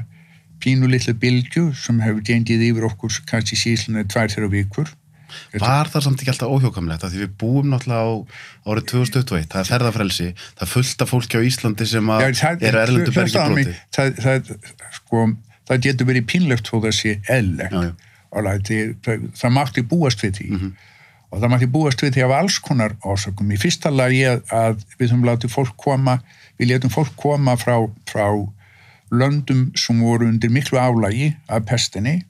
pínu litlu bylgju sem hefur gengið yfir okkur kannski síðan tvær þeirra vikur. Var það samt ekki alltaf óhjókamlegt að því við búum náttúrulega á árið 2021, það er ferðafrelsi, það er fullt af fólki á Íslandi sem að Já, það- eru erlendu bergi broti. það, það, sko, það getur verið pínlegt þó það sé læti, það, mátti búast við því og það mátti búast við því af alls konar ásökum. Í fyrsta lagi að, að við höfum látið fólk koma, við letum fólk koma frá, frá löndum sem voru undir miklu álægi af pestinni,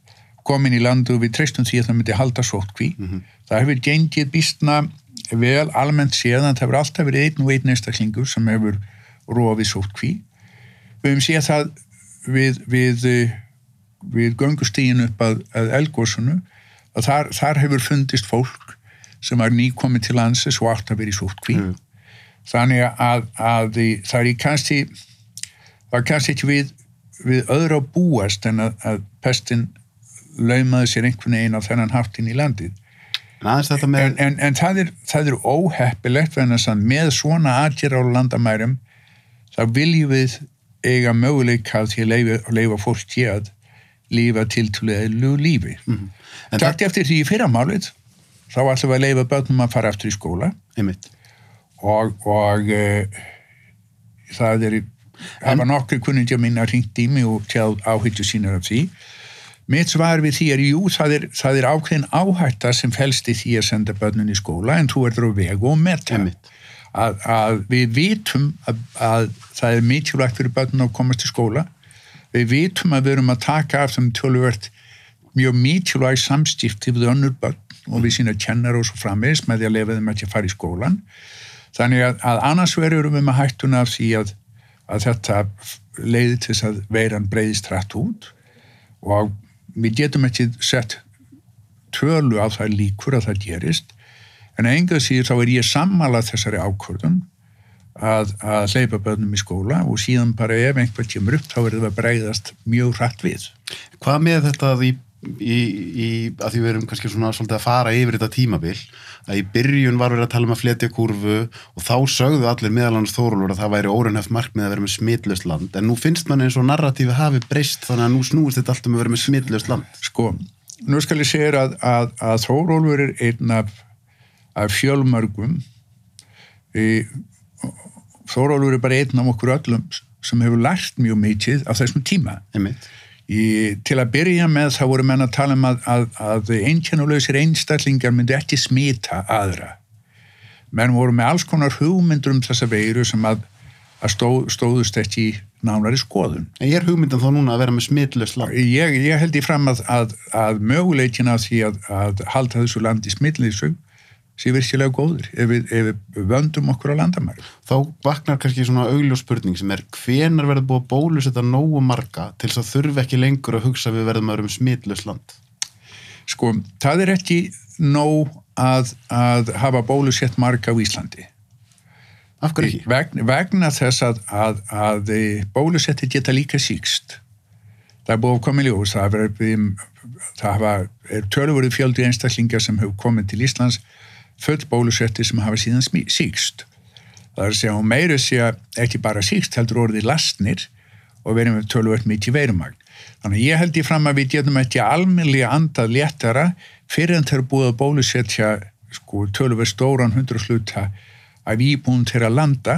komin í landu og við treystum því að það myndi halda sótkví. Það hefur gengið býstna vel almennt séðan, það hefur alltaf verið einn og einn einstaklingur sem hefur rofið sótkví. Við höfum séð það við, við, við göngustígin upp að, að elgósunu að þar, þar hefur fundist fólk sem var nýkomið til landsis og átt að vera í sótkví. Mm. Þannig að, að í- það er í kannski það er kannski ekki við, við öðru að búast en að, að pestin laumaði sér einhvern veginn á þennan háttin í landið. Með, En, en, en það, er, það er óheppilegt með svona aðgjör á landamærum þá viljum við eiga möguleika því að leifa, leifa fólki að lífa tiltúlega lífi. Mm. en Takt eftir því í fyrramálið þá ætlum við að leifa börnum að fara aftur í skóla. Einmitt, og, og uh, það er hafa nokkri kunningja mín að ringt í mig og tjáð áhyggju sínar af því. Mitt svar við því er jú, það er, það er ákveðin áhætta sem felst í því að senda börnun í skóla en þú erður á vegu og metta Einmitt. að, að við vitum að, að það er mikilvægt fyrir börnun að komast í skóla. Við vitum að við erum að taka af þeim töluvert mjög mikilvæg samstifti við önnur börn og við sína kennar og svo framvegis með því að lefa þeim ekki að fara í skólan þannig að, að annars verður við með hættuna af því að, að þetta leiði til þess að veiran breyðist hrætt út og við getum ekki sett tölu á það líkur að það gerist. En engað síður þá er ég sammála þessari ákvörðun að, að hleypa börnum í skóla og síðan bara ef einhver kemur upp þá verður það að breyðast mjög hrætt við. Hvað með þetta að í, í, að því við erum kannski svona svolítið að fara yfir þetta tímabil að í byrjun var verið að tala um að fletja kurvu og þá sögðu allir meðalans þórulur að það væri órunheft markmið að vera með smitlust land. En nú finnst mann eins og narratífi hafi breyst þannig að nú snúist þetta allt um að vera með smitlust land. Sko, nú skal ég segja að, að, að Þórólfur er einn af, af fjölmörgum. Í, Þórólfur er bara einn af okkur öllum sem hefur lært mjög mikið á þessum tíma. Einmitt, í, til að byrja með þá voru menn að tala um að, að, að einkennulausir einstaklingar myndi ekki smita aðra. Menn voru með alls konar hugmyndur um þessa veiru sem að, að stó, stóðust ekki í nánari skoðun. En ég er hugmyndan þá núna að vera með smitlust land? Ég, ég held í fram að, að, að möguleikin af því að, að halda þessu landi smillísu sé virkilega góður ef við, ef við vöndum okkur á landamæri. þá vaknar kannski svona augljós spurning sem er hvenar verður búið að bólusetta nógu marga til þess að þurfi ekki lengur að hugsa við verðum að vera með smitlust land Sko, það er ekki nóg að, að hafa bólusett marga á Íslandi. af hverju ekki? Vegna, vegna þess að, að, að bólusetti geta líka síkst. Það er búið að koma í ljós. Það, er, það hafa, er tölurverið fjöldi einstaklingar sem hefur komið til Íslands full bólusetti sem hafa síðan síkst. Það er að segja, og meira segja ekki bara síkst, heldur orðið lastnir og verið með töluvert mikið veirumagn. Þannig að ég held í fram að við getum ekki almennilega andað léttara fyrir en þeir búið að bólusetja sko, töluvert stóran hundru sluta af íbúin til að landa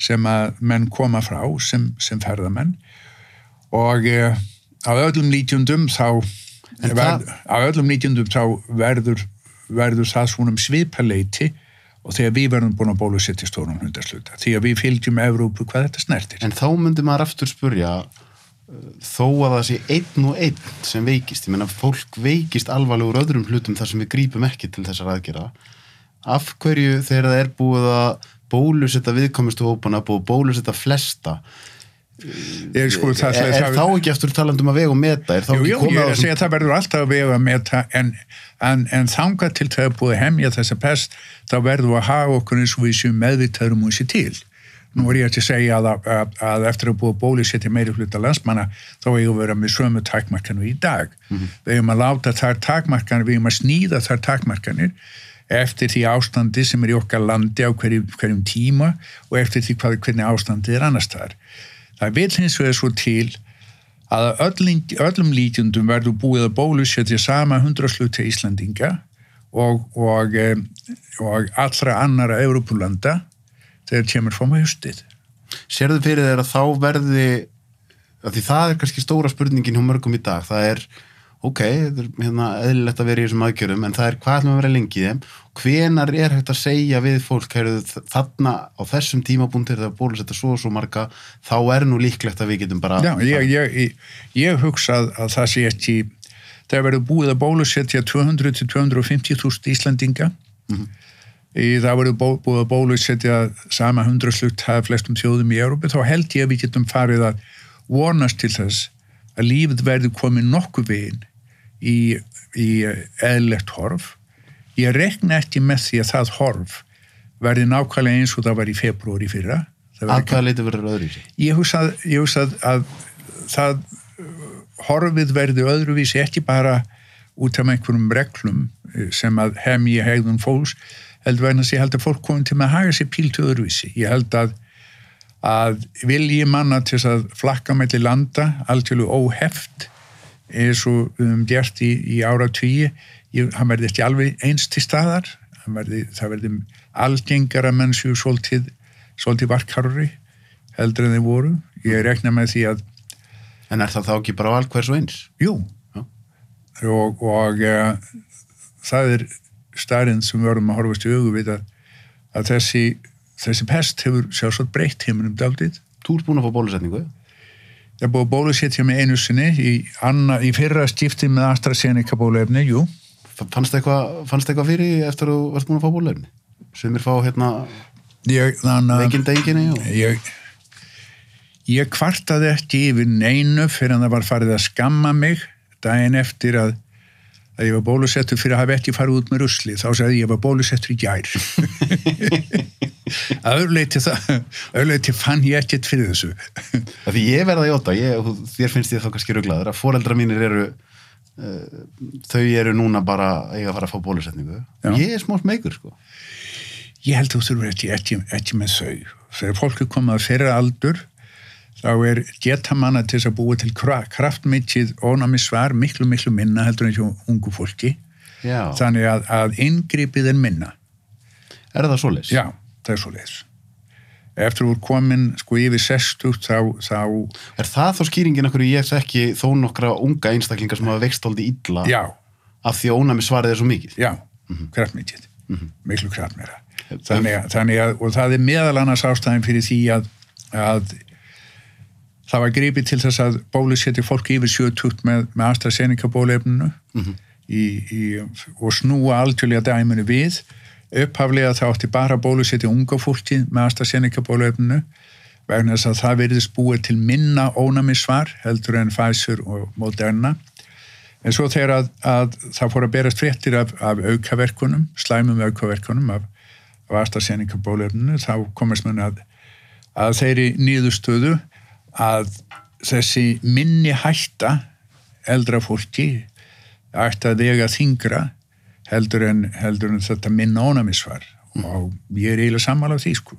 sem að menn koma frá sem, sem ferðamenn og eh, á öllum nýtjundum þá verð, þá verður, verður það svona um svipaleiti og þegar við verðum búin að bólusetja stóran hundasluta því að við fylgjum Evrópu hvað þetta snertir. En þá myndi maður aftur spurja þó að það sé einn og einn sem veikist, ég menna fólk veikist alvarlega úr öðrum hlutum þar sem við grípum ekki til þessar aðgera af hverju þegar það er búið að bólusetta viðkomustu hópana, búið að bólusetta flesta Ég, sko, er, það, er þá ekki aftur talandum að vega og meta er þá Jú, jú, ég er að segja að það verður alltaf að vega með það en, en, en þangað til það er búið að hemja þessa pest þá verður að hafa okkur eins og við séum meðvitaður um þessi til. Nú er ég að segja að, að, að eftir að búið að bólusetja meiri hluta landsmanna þá eigum við að vera með sömu takmarkanir í dag. Við eigum að láta þar takmarkanir, við eigum að snýða þar takmarkanir eftir því ástandi sem er í okkar landi á hverjum, hverjum tíma og eftir því hvað, hvernig ástandi er annars þar. Það vil hins vegar svo til að öllum, öllum lítjundum verður búið að bólusetja sama hundrasluta Íslandinga og, og, em, og allra annara Európulanda þegar kemur fram á haustið. Sérðu fyrir þeir að þá verði því það er kannski stóra spurningin hjá mörgum í dag, það er ok, þetta er hérna, eðlilegt að vera í þessum aðgjörum en það er hvað ætlum að vera lengi í þeim hvenar er hægt að segja við fólk heyrðu, þarna á þessum tímabúndir þegar bólusetta svo og svo marga þá er nú líklegt að við getum bara Já, ég, ég, ég, ég hugsa að, að það sé ekki þegar verður búið að bólusetja 200-250.000 Íslandinga Mhm. í það verður búið að bólusetja sama hundra slutt hafði flestum þjóðum í Európi þá held ég að við getum farið að vonast til þess að lífið verður komið nokkuð veginn í, í eðlegt horf. Ég rekna ekki með því að það horf verði nákvæmlega eins og það var í februar í fyrra. Verður að hvaða leiti verður öðru í sig ég hugsa, ég hugsa að, að það horfið verði öðruvísi ekki bara út af einhverjum reglum eh, sem að hemji hegðun fólks heldur vegna að ég held að fólk komið til með að haga sér píltu öðruvísi. Ég held að að vilji manna til þess að flakka melli landa alltjóðlu óheft eins og við höfum gert í, í ára tvíi, hann verði ekki alveg eins til staðar, verði, það verði algengara mennsju svolítið, svolítið varkarri heldur en þeir voru. Ég rekna með því að en er það þá ekki bara á alg hvers og eins Jú, Já. og, og uh, það er starinn sem við vorum að horfast í augu við að, að þessi, þessi pest hefur sjálfsagt breytt heiminum daldið. þú ert búin að fá bólusetningu Það er búið að bólusetja mig einu sinni í, anna, í fyrra skipti með AstraZeneca bólefni, jú. fannst eitthvað fannst eitthvað fyrir eftir að þú varst búin að fá bóluefni sem er fá hérna Ég, veikindenginni og... ég, ég kvartaði ekki yfir neinu fyrir að það var farið að skamma mig daginn eftir að, að ég var bólusettur fyrir að hafa ekki farið út með rusli þá sagði ég var bólusettur í gær. [LAUGHS] Að öðruleiti það öðruleiti fann ég ekkert fyrir þessu. Af Því ég verða að jóta, ég, þér finnst ég þá kannski ruglaður að foreldra mínir eru uh, þau eru núna bara að eiga að fara að fá bólusetningu. Já. ég er smá smeykur sko. Ég held þú þurfur ekki, ekki, ekki með þau. Þegar fólk er komið að þeirra aldur þá er geta manna til þess að búa til kra- kraftmikið ónami svar miklu miklu minna heldur en hjá ungu fólki. Já. þannig að, að inngripið er minna. Er það svoleiðis? já, það er svo leiðis eftir úr komin sko yfir 60 þá, þá Er það þá skýringin okkur ég þekki þó nokkra unga einstaklingar sem hafa vext aldrei illa já, af því að ónæmi svarið er svo mikið? já, kraftmikið. Miklu kraftmera þannig að, þannig að, og það er meðal annars ástæðin fyrir því að, að það var gripið til þess að bólusetja fólk yfir 70 með, með AstraZeneca bólefninu í, í, og snúa algjörlega dæminu við. Upphaflega þá átti bara bólusetja unga fólki með AstraZeneca bólefninu vegna þess að það verðist búið til minna ónæmisvar heldur en Pfizer og Moderna. En svo þegar að, að það fór að berast fréttir af, af aukaverkunum slæmum aukaverkunum af, af AstraZeneca bólefninu þá komast mann að, að þeirri nýðustöðu að þessi minni hætta eldra fólki ætti að vega þingra heldur en, heldur en þetta minna ónæmisvar og ég er eiginlega sammála af því sko.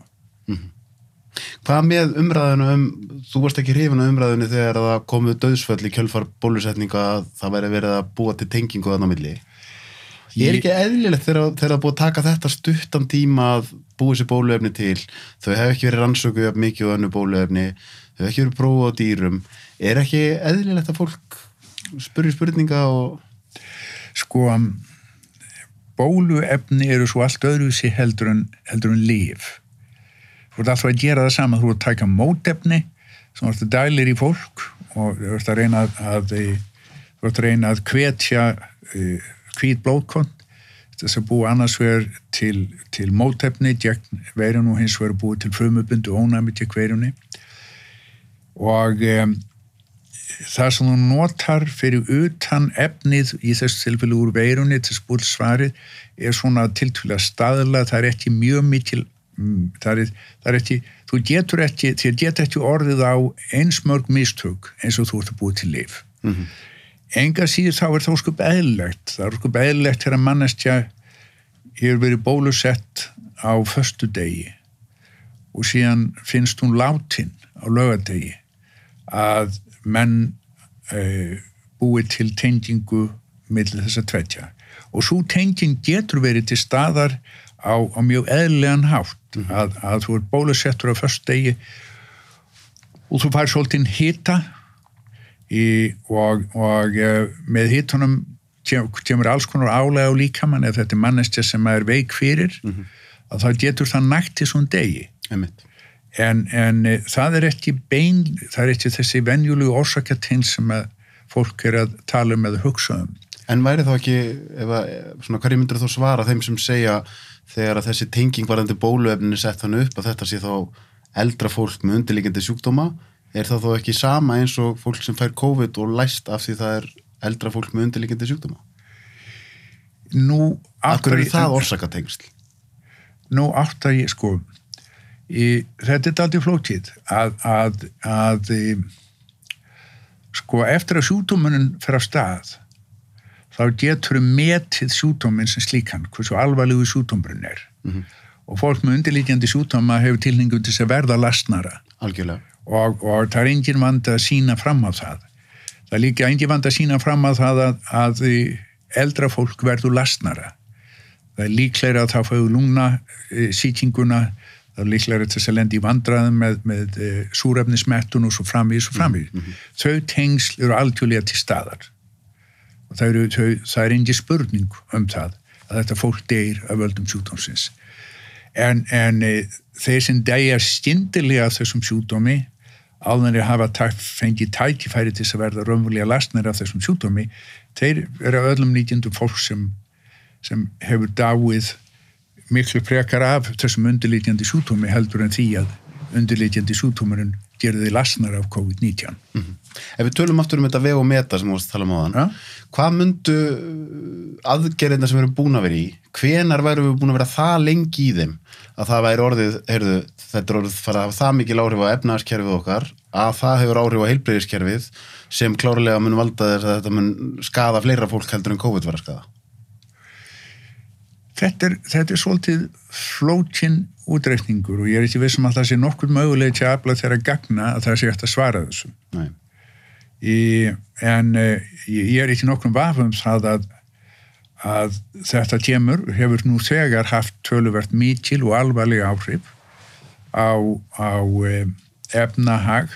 Hvað með umræðinu um, þú varst ekki hrifin á umræðinu þegar það komu döðsföll í kjölfar bólusetninga að það væri verið að búa til tengingu þannig á milli? Ég er ekki eðlilegt þegar, það er búið að taka þetta stuttan tíma að búið sér bóluefni til, þau hef ekki verið rannsökuð mikið og önnu bóluefni, þau hef ekki verið prófað á dýrum. Er ekki eðlilegt að fólk spurði spurninga og... Sko, bóluefni eru svo allt öðruvísi heldur en, en líf. Þú ert alltaf að gera það sama, þú ert að taka mótefni þú ert að dælir í fólk og þú ert að reyna að, að þú ert að reyna að hvetja uh, hvít blóðkont þess að búa annars vegar til, til mótefni gegn veirun og hins vegar búið til frumubundu ónæmi gegn veirunni og um, það sem þú notar fyrir utan efnið í þessu tilfellu úr veirunni til spúlsvarið er svona tiltúlega staðla, það er ekki mjög mikil það er, það er ekki þú getur ekki, þér getur ekki orðið á eins mörg mistök eins og þú ert að búið til lif Mm -hmm. enga síður þá er það skup eðlilegt það er skup eðlilegt þegar mannestja hefur verið bólusett á föstu degi og síðan finnst hún látin á lögadegi að menn uh, búið til tengingu millir þess að tveitja og svo tenging getur verið til staðar á, á mjög eðlilegan hátt. Að, að þú er bólusettur á föstu degi og þú fær svolítið hita í, og, og uh, með hittunum kemur alls konar álega á líkamann ef þetta er mannestja sem er veik fyrir mm -hmm. að þá getur það nægt til svon degi en, en e, það er ekki bein það er ekki þessi venjulegu orsakatinn sem að fólk er að tala um eða hugsa um En væri þá ekki, ef að, svona, hverju myndur þú svara þeim sem segja þegar að þessi tenging varðandi bóluefninu sett hann upp að þetta sé þá eldra fólk með undirlíkjandi sjúkdóma er það þá ekki sama eins og fólk sem fær COVID og læst af því það er eldra fólk með undirlíkjandi sjúkdóma? Nú áttar ég... Það orsakatengsl? Nú áttar ég, sko, í, þetta er aldrei flótið að, að, að sko, eftir að sjúkdómanin fer á stað þá getur við metið sjúkdómin sem slíkan, hversu alvarlegu sjúkdómurinn er. Mm -hmm. Og fólk með undirlíkjandi sjúkdóma hefur tilningum til að verða lastnara. Algjörlega. Og, og það er engin vand að sína fram á það það er líka engin vand að sína fram að það að, að eldra fólk verður lastnara það er líklega að það fáið lungna e, sýtinguna það er líklega þess að lendi í vandraðum með, með e, súrefnismettun og svo framvís og framvís mm -hmm. þau tengsl eru alltjóðlega til staðar. Og það, eru, þau, það er engin spurning um það að þetta fólk deyr af völdum sjúkdómsins. En, en e, þeir sem deyja stindilega þessum sjúkdómi áðan er að hafa tæk, fengið tækifæri til að verða raunverulega lastnir af þessum sjúkdómi þeir eru öllum nýtjandum fólk sem, sem hefur dáið miklu frekar af þessum undirlítjandi sjúkdómi heldur en því að undirlítjandi sjúkdómurinn gerði lasnar af COVID-19 mm -hmm. Ef við tölum aftur um þetta veg og meta sem við varst að tala um á þann ja? hvað myndu aðgerðina sem við erum búin að vera í hvenar væru við búin að vera það lengi í þeim að það væri orðið, heyrðu þetta er orðið fara að hafa það mikil áhrif á efnaðarskerfið okkar að það hefur áhrif á heilbreyðiskerfið sem klárlega mun valda þess að þetta mun skada fleira fólk heldur en COVID var að skada Þetta er, þetta er svolítið flókin útreikningur og ég er ekki vissum að það sé nokkur möguleg til að afla þeirra gagna að það sé eftir að svara þessu í, en uh, ég er ekki nokkur vafum það að, að þetta kemur hefur nú þegar haft töluvert mikil og alvarleg áhrif á, á um, efnahag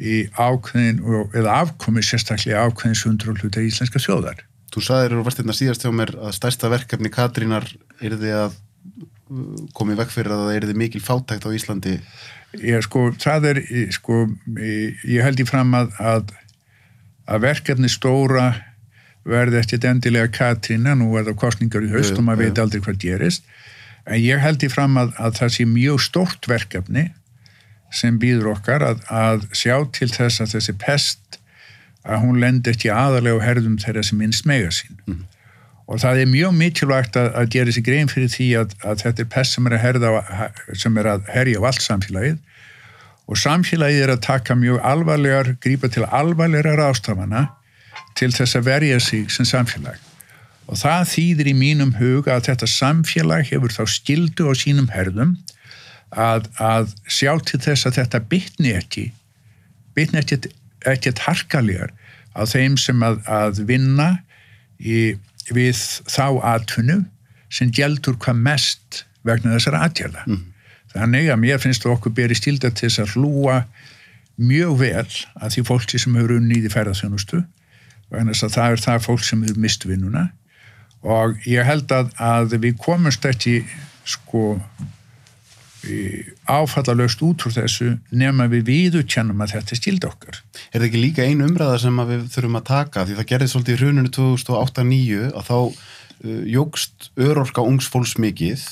í ákveðin eða afkomi sérstaklega ákveðins hundru hluta íslenska þjóðar. Þú saðir og varst hérna síðast hjá mér að stærsta verkefni Katrínar er því að uh, komið vekk fyrir að það er því mikil fátækt á Íslandi. Ég sko, það er, sko, ég held í fram að, að, að verkefni stóra verði eftir endilega Katrína, nú er það kostningar í haust og maður veit aldrei hvað gerist, en ég held í fram að, að það sé mjög stort verkefni sem býður okkar að, að sjá til þess að þessi pest að hún lendir ekki aðalega á herðum þeirra sem minnst mega sín. Mm. og það er mjög mikilvægt að, að gera sér grein fyrir því að, að þetta er pest sem er að, herða, sem er að herja á allt samfélagið. Og samfélagið er að taka mjög alvarlegar, grípa til alvarlegar ástafana til þess að verja sig sem samfélag. Og það þýðir í mínum hug að þetta samfélag hefur þá skildu á sínum herðum að, að sjá til þess að þetta bytni ekki bytni ekki ekkert harkalegar á þeim sem að, að vinna í, við þá atvinnu sem gældur hvað mest vegna þessara atjala mm. þannig að mér finnst okkur beri stilda til þess að hlúa mjög vel að því fólki sem hefur unnið í ferðarþjónustu vegna þess að það er það fólk sem hefur mist vinnuna og ég held að, að við komumst ekki sko áfallalöst út úr þessu nema við viðutjannum að þetta stild okkar. Er það ekki líka einu umræða sem við þurfum að taka því það gerði svolítið í hruninu 2008-2009 að þá uh, jógst örorka ungs fólks mikið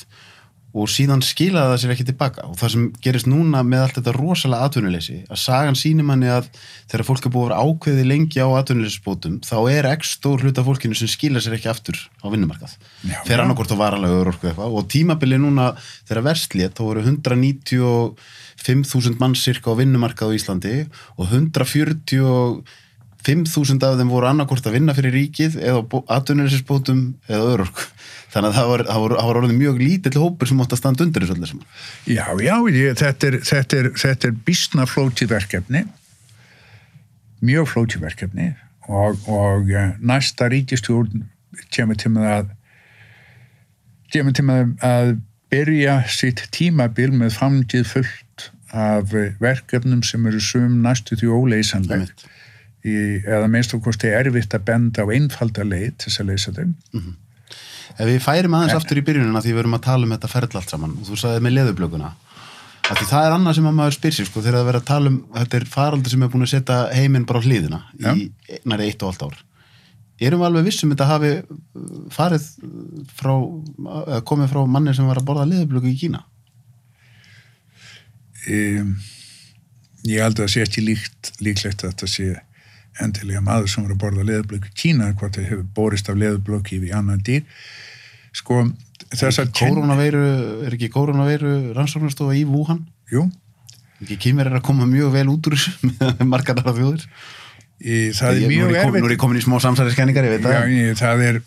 og síðan skilaði það sér ekki tilbaka og það sem gerist núna með allt þetta rosalega atvinnuleysi, að sagan sínir manni að þegar fólk er búið að vera ákveði lengi á atvinnuleysisbótum, þá er ekki stór hluta fólkinu sem skila sér ekki aftur á vinnumarkað, þegar annarkort á varalega örorku eitthvað. Og tímabili núna þegar verslið, þá voru 195.000 mann cirka á vinnumarkað á Íslandi og 145.000 af þeim voru annarkort að vinna fyrir ríkið eða atvinnuleysisbótum eða örorku þannig að það var, það var, það var orðið mjög lítill hópur sem átt að standa undir þessu allir sem Já, já, ég, þetta er, þetta er, þetta er bísna flótið verkefni. Mjög flótið verkefni og, og eh, næsta ríkistjórn kemur til með að kemur til með að byrja sitt tímabil með framtíð fullt af verkefnum sem eru sum næstu því óleysanlegt í, eða minnst og kosti erfitt að benda á einfalda leið til þess að leysa þau. Ef við færim aðeins aftur í byrjunina því við erum að tala um þetta ferðl allt saman og þú sagði með leðublökunna það er annað sem að maður spyr sér sko þegar það verður að tala um þetta er faraldur sem er búin að setja heiminn bara á hlýðina Já. í næri eitt og allt ár. Erum við alveg vissum þetta hafi uh, farið frá eða komið frá manni sem var að borða leðublöku í Kína? Um, ég held að það sé ekki líkt, líklegt að þetta sé endilega maður sem var að borða leðublöku Kína, hvort það hefur borist af leðublöku í annan dýr. Sko, þess að... Koronaveiru, er ekki koronaveiru rannsóknarstofa í Wuhan? Jú, Ekki kýmur er að koma mjög vel út úr [LAUGHS] með margar aðra þjóðir í, það er Ég- mjög er ég kom- Nú er erfitt. ég komin í smá samsæðiskenningar, ég veit Já, það ég, það, er,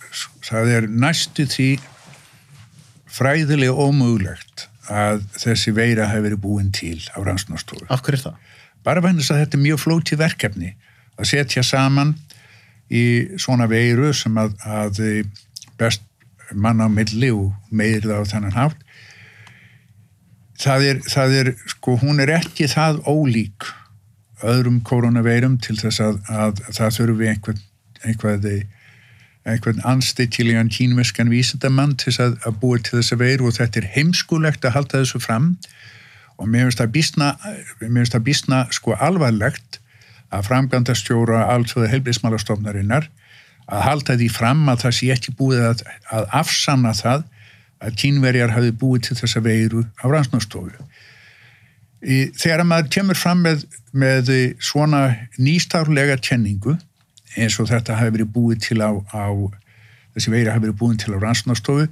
það er næstu því fræðilega ómögulegt að þessi veira hefur verið búin til á rannsóknarstofu. Af hverju er það? bara vegna þess að þetta er mjög flótið verkefni að setja saman í svona veiru sem að, að best manna á milli og meir það á þennan hátt. Það er, það er sko hún er ekki það ólík öðrum koronaveirum til þess að, að það þurfi einhvern einhvað, einhvern anstilligan kínveskan vísindamann til að, að búa til þessa veiru og þetta er heimskulegt að halda þessu fram. Og mér finnst það bísna, mér finnst það bísna sko alvarlegt að framganda stjóra allsöðu helbriðsmálastofnarinnar að halda því fram að það sé ekki búið að, að afsanna það að kínverjar hafi búið til þessa veiru á rannsnástofu. Þegar maður kemur fram með, með svona nýstárlega kenningu eins og þetta hafi verið búið til á, á þessi veira hafi verið búið til á rannsnástofu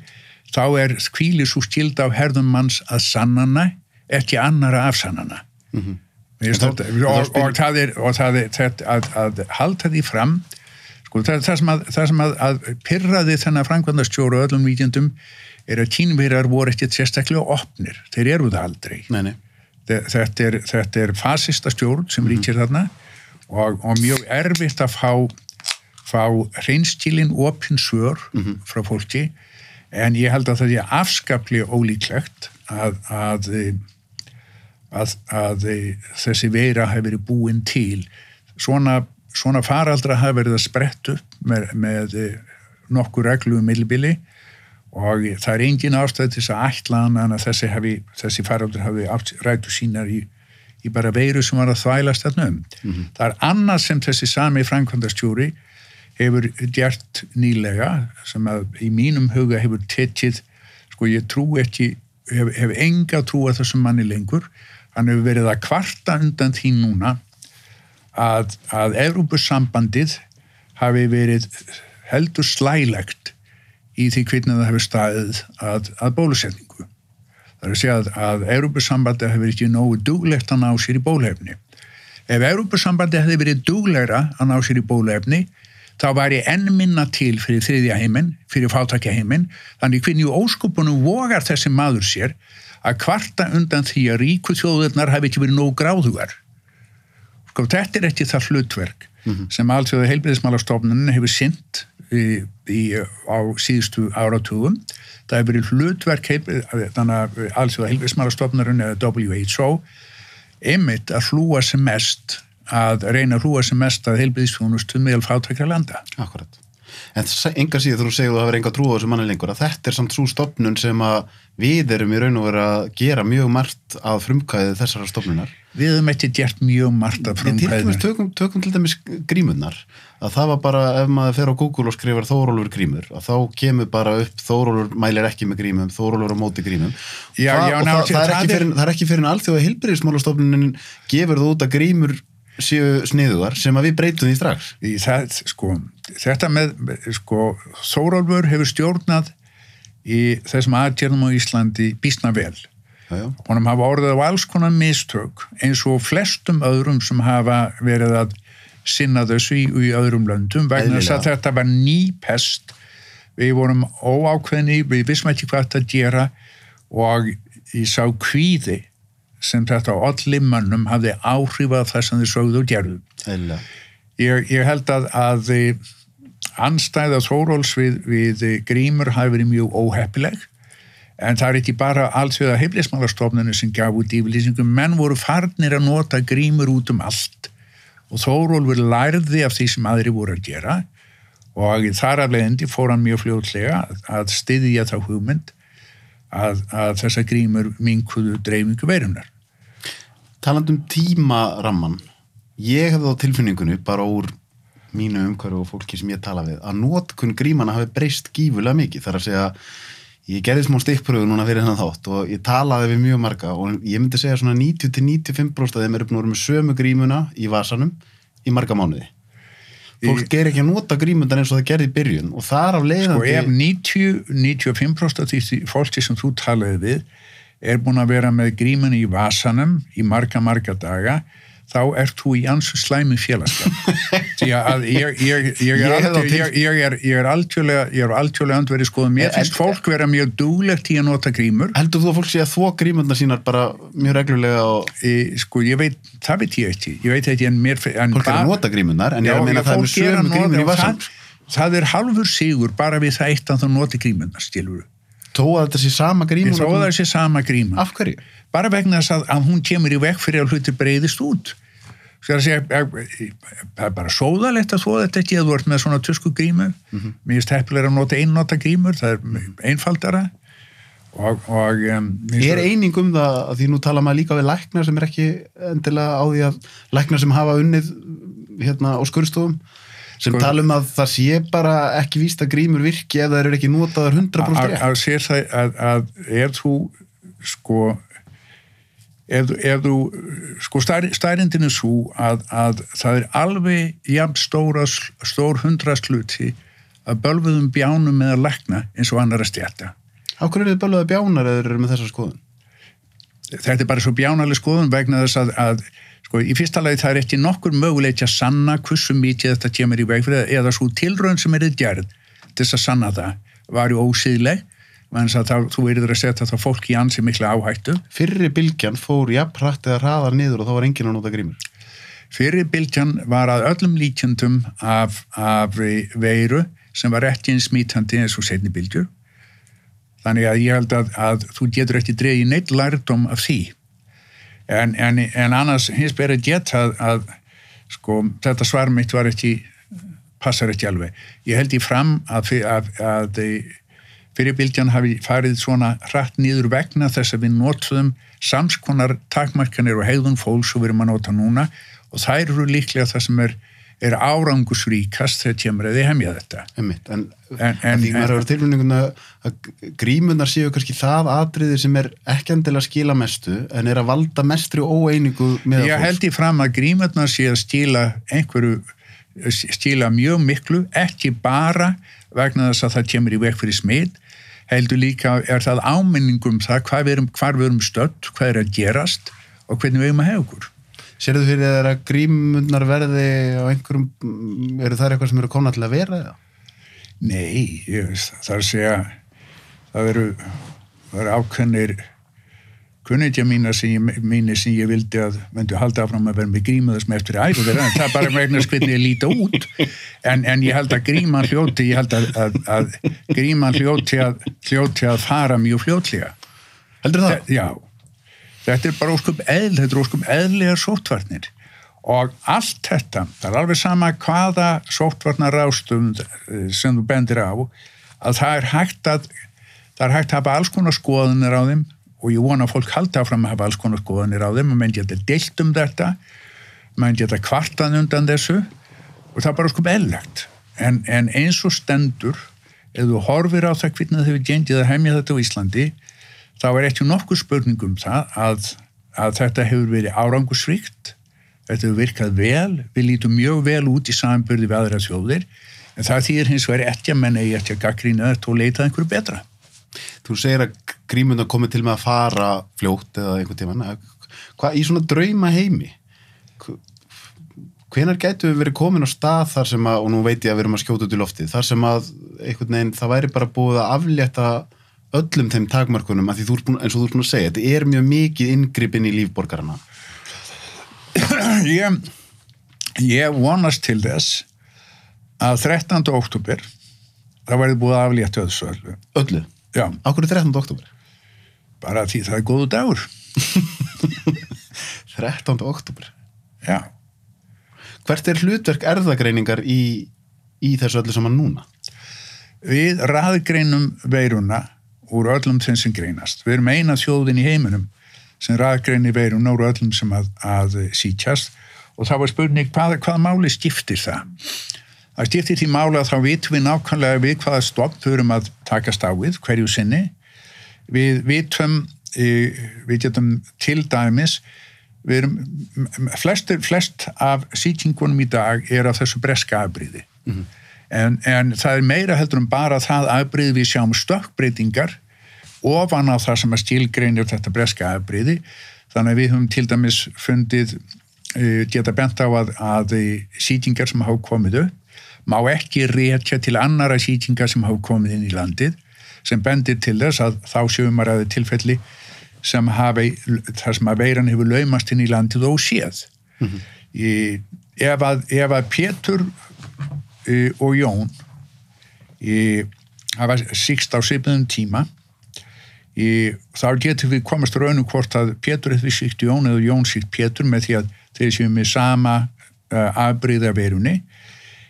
þá er kvílir svo skild á herðum manns að sannana ekki annara afsannana mm -hmm. Og, og það er, og það er þetta, að, að halda því fram sko, það, það sem, að, að, að pyrraði þennan framkvæmdastjóru öllum víkjandum er að kínverjar voru ekkert sérstaklega opnir, þeir eru það aldrei. Nei, nei. þetta er, þetta er fasista stjórn sem ríkir þarna og, og mjög erfitt að fá fá hreinskilin opinsvör frá fólki. En ég held að það er afskaplega ólíklegt að, að, að, að þessi veira hefur verið búin til svona, svona faraldra hafi verið að spretta upp með, með nokkur reglu um millibili og það er engin ástæð til þess að ætla hann að þessi, hefi, þessi faraldur hafi rættu sínar í, í bara veiru sem var að þvælast þarna um. Mm -hmm. Það er annað sem þessi sami framkvæmdastjóri hefur gert nýlega sem að í mínum huga hefur tekið, sko ég trú ekki hef, hef enga trú að þessum manni lengur hann hefur verið að kvarta undan því núna að, að Evrópussambandið hafi verið heldur slælegt í því það hefur staðið að, að bólusetningu. Það er að segja að, að Evrópussambandið hefur ekki nógu duglegt að ná sér í bólefni. Ef Evrópussambandið hefði verið duglegra að ná sér í bólefni þá væri enn minna til fyrir þriðja heiminn, fyrir fátakja heiminn, þannig hvernig óskupunum vogar þessi maður sér að kvarta undan því að ríku þjóðurnar hafi ekki verið nógu gráðugar. Sko, þetta er ekki það hlutverk mm -hmm. sem alltaf heilbriðismálastofnun hefur synd í, í, á síðustu áratugum. Það hefur verið hlutverk alltaf heilbriðismálastofnun eða WHO einmitt að hlúa sem mest að reyna að hlúa sem mest að heilbriðisfjónustu meðal fátækja landa. Akkurat. En enga síðan þú segir þú hafur enga trú á þessu manni lengur að þetta er samt svo stopnun sem að við erum í raun og veru að gera mjög margt að frumkæði þessara stopnunar. Við hefum ekki gert mjög margt að frumkæði. Tökum, tökum til dæmis grímunnar að það var bara ef maður fer á Google og skrifar Þórólfur grímur að þá kemur bara upp Þórólfur mælir ekki með grímum, Þórólfur á móti grímum já, það, já, ná, það, það, er ekki fyrir, það er ekki fyrir en alþjóða hilbriðismálastofnunin gefur þú út að grímur séu sniðuðar sem að við breytum því strax. Í það, sko, þetta með sko, Þórólfur hefur stjórnað í þessum aðgerðum á Íslandi bísna vel. Honum hafa orðið á alls konar mistök eins og flestum öðrum sem hafa verið að sinna þessu í, í öðrum löndum vegna þess að þetta var ný pest. Við vorum óákveðni við vissum ekki hvað þetta gera og ég sá kvíði sem þetta allir mannum hafði áhrifað það sem þið sögðu og gerðu. Ég, ég held að, að anstæða þóróls við, við grímur hafi verið mjög óheppileg en það er ekki bara allt við að heimlismálastofnunum sem gaf út yfirlýsingum menn voru farnir að nota grímur út um allt og Þórólfur lærði af því sem aðri voru að gera og þar af leiðindi fór hann mjög fljótlega að styðja þá hugmynd að, að þessa grímur minkuðu dreifingu veirunar. Taland um tímaramman, ég hefði á tilfinningunni bara úr mínu umhverju og fólki sem ég tala við að nótkunn grímana hafi breyst gífulega mikið þar að segja ég gerði smá stikkpröfu núna fyrir þennan þátt og ég talaði við mjög marga og ég myndi segja svona 90-95% af þeim eru vera með sömu grímuna í vasanum í marga mánuði fólk ger ekki að nota grímundan eins og það gerði í byrjun og það er af Sko leiðandi ef 90-95% af því fólki sem þú talaði við er búin að vera með grímun í vasanum í marga, marga daga þá ert þú í ansu slæmi félagskap [LAUGHS] að ég, ég, ég, Ég er, ég, ég ég algjörlega ég er algjörlega andverið skoðum En- finnst fólk vera mjög dúlegt í að nota grímur. Heldur þú að fólk sé að þvó grímundar sínar bara mjög reglulega og e, sko ég veit, það veit ég ekki. Ég veit ekki en mér en fólk er að nota grímundar en ég er að meina já, það er með að sömu grímun í vasanum. það, er halfur sigur bara við það eitt að þú noti grímuna stilur þó að þetta sé sama ég grímun þó að það sé sama gríma af hverju? bara vegna þess að, að hún kemur í vekk fyrir að hluti breyðist út. Að segja, það er bara sóðalegt að þó þetta ekki að þú ert með svona tusku grímu mér finnst heppilega að nota einnota grímur það er einfaldara. Og, og um, Er eining um það að því nú tala maður líka við læknar sem er ekki endilega á því að læknar sem hafa unnið hérna á skurstofum sem Sko- tala um að það sé bara ekki víst að grímur virki ef það eru ekki notaður 100% að, sér það að, að ef þú sko ef, ef þú sko stærindin er svo að, að það er alveg jafn stóra, stór hundrasluti að bölfuðum bjánum með að lækna eins og annar að Á hverju eru þið bölvaði bjánar eða eru með þessa skoðun? þetta er bara svo bjánaleg skoðun vegna þess að, að sko, í fyrsta lagi það er ekki nokkur möguleik að sanna hversu mikið þetta kemur í veg fyrir eða svo tilraun sem er þið gerð til þess að sanna það var ju ósýðleg menn að það, þú verður að setja það fólk í ansi mikla áhættu. Fyrri bylgjan fór jafn hratt eða hraðar niður og þá var enginn að nota grímur. fyrir bylgjan var að öllum líkjendum af, af veiru sem var ekki eins smítandi eins og setni bylgjur. Þannig að ég held að, að þú getur ekki dreigið neitt lærdom af því en, en, en annars hins ber að geta að, sko, þetta svar mitt var ekki passar ekki alveg. Ég held í fram að, að, að fyrirbylgjan hafi farið svona hratt nýður vegna þess að við notuðum samskonar takmarkanir og hegðun fólks og við erum að nota núna og þær eru líklega það sem er, er árangusríkast þegar kemur að þið hemja þetta. Einmitt, en, En- en, því maður hefur tilfinninguna að grímunar séu kannski það atriði sem er ekki endilega að skila mestu en er að valda mestri óeiningu með Ég held í fram að grímurnar sé að stíla einhverju, stíla mjög miklu, ekki bara vegna þess að það kemur í veg fyrir smið, heldur líka er það áminningum það hvað við erum, hvar við erum stödd, hvað er að gerast og hvernig við erum að hefa okkur. Serðu fyrir þér að grímundnar verði á einhverjum, eru það eitthvað sem eru komna til að vera eða? Nei, ég, það er að segja, það eru, það eru ákveðnir kunnitja mína sem ég, mínu sem ég vildi að myndu halda áfram að vera með grímu þessum eftir en það er bara vegna hvernig ég líta út, en, en ég held að gríman hljóti, ég held að, að, að gríman hljóti að, hljóti að fara mjög fljótlega. Heldur það? Þe- Já, þetta er bara óskum eðl, þetta er óskum eðligar sóttvarnir og allt þetta, það er alveg sama hvaða sóttvarnar rástum sem þú bendir á, að það er hægt að, það er hægt að hafa alls konar skoðanir á þeim og ég vona að fólk haldi áfram að hafa alls konar skoðanir á þeim og menn geta deilt um þetta, menn geta kvartað undan þessu og það er bara sko eðlegt. En, en eins og stendur, ef þú horfir á það hvernig þau hefur gengið að hemja þetta á Íslandi, þá er ekki nokkuð spurning um það að, að þetta hefur verið árangusvíkt, þetta hefur virkað vel, við lítum mjög vel út í samanbyrði við aðra þjóðir, en það þýðir hins vegar ekki að menna eigi ekki að gaggrína þetta og leita einhverju betra. Þú segir að grímundar komið til með að fara fljótt eða einhvern tímann. Hvað í svona drauma heimi? Hvenar gætu við verið komin á stað þar sem að, og nú veit ég að við erum að skjóta út í loftið, þar sem að einhvern veginn það væri bara búið að aflétta öllum þeim takmarkunum að því þú ert búin, eins og þú ert búin að segja, þetta er mjög mikið inngripin í lífborgarana. Ég, ég vonast til þess að 13. oktober það væri búið að aflétta þessu öllu. Öllu. Já, Ákveður 13. oktober? bara því það er góðu dagur. [LAUGHS] 13. oktober. Já. Hvert er hlutverk erðagreiningar í, í þessu öllu saman núna? Við raðgreinum veiruna úr öllum þeim sem greinast. Við erum eina þjóðin í heiminum sem raðgreini veiruna úr öllum sem að, að sítjast og það var spurning hvað, hvað máli skiptir það? Það skiptir því máli að þá vitum við nákvæmlega við hvaða við erum að takast á við hverju sinni. Við vitum, eh, við getum til dæmis við erum, flest, flest af sýtingunum í dag er af þessu breska afbríði Mhm. En, en það er meira heldur en bara það afbríði við sjáum stökkbreytingar ofan á það sem að stílgreinir þetta breska afbríði þannig að við höfum til dæmis fundið uh, geta bent á að, að sýtingar sem hafa komið upp má ekki rétja til annara sýtingar sem hafa komið inn í landið sem bendir til þess að þá sjöfum að tilfelli sem hafi, þar sem að veiran hefur laumast inn í landið og séð. í, ef, að, ef að Pétur og Jón í, hafa síkst á svipiðum tíma. Þá getur við komast raunum hvort að Pétur hefur síkt Jón eða Jón síkt Pétur með því að þeir séu með sama uh, afbríða verunni.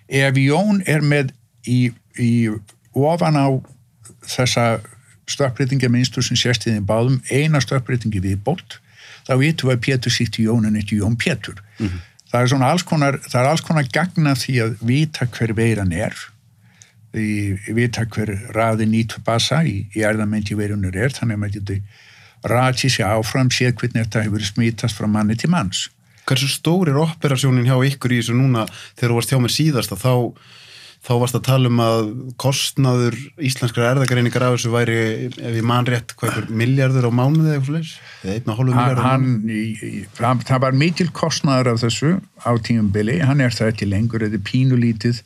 Ef Jón er með í, í ofan á þessa stökkbreytinga minnstur sem þeim báðum eina stökkbreytingi viðbót þá vitum við að Pétur sýtti Jón en ekki Jón Pétur það er svona alls konar það er alls konar gagna því að vita hver veiran er. Í, vita hver raði nýtu basa í, í erðamengi veirunur er þannig að maður getur ræti sér áfram séð hvernig þetta hefur smítast frá manni til manns. Hversu stór er operasjónin hjá ykkur í þessu núna þegar þú varst hjá mér síðast að þá, þá varst að tala um að kostnaður íslenskra erðagreiningar af þessu væri, ef ég man rétt, ykkur miljardur á mánuði eða eitthvað fleis? Það, var mikil kostnaður af þessu á tíumbili, hann er það ekki lengur þetta er pínulítið.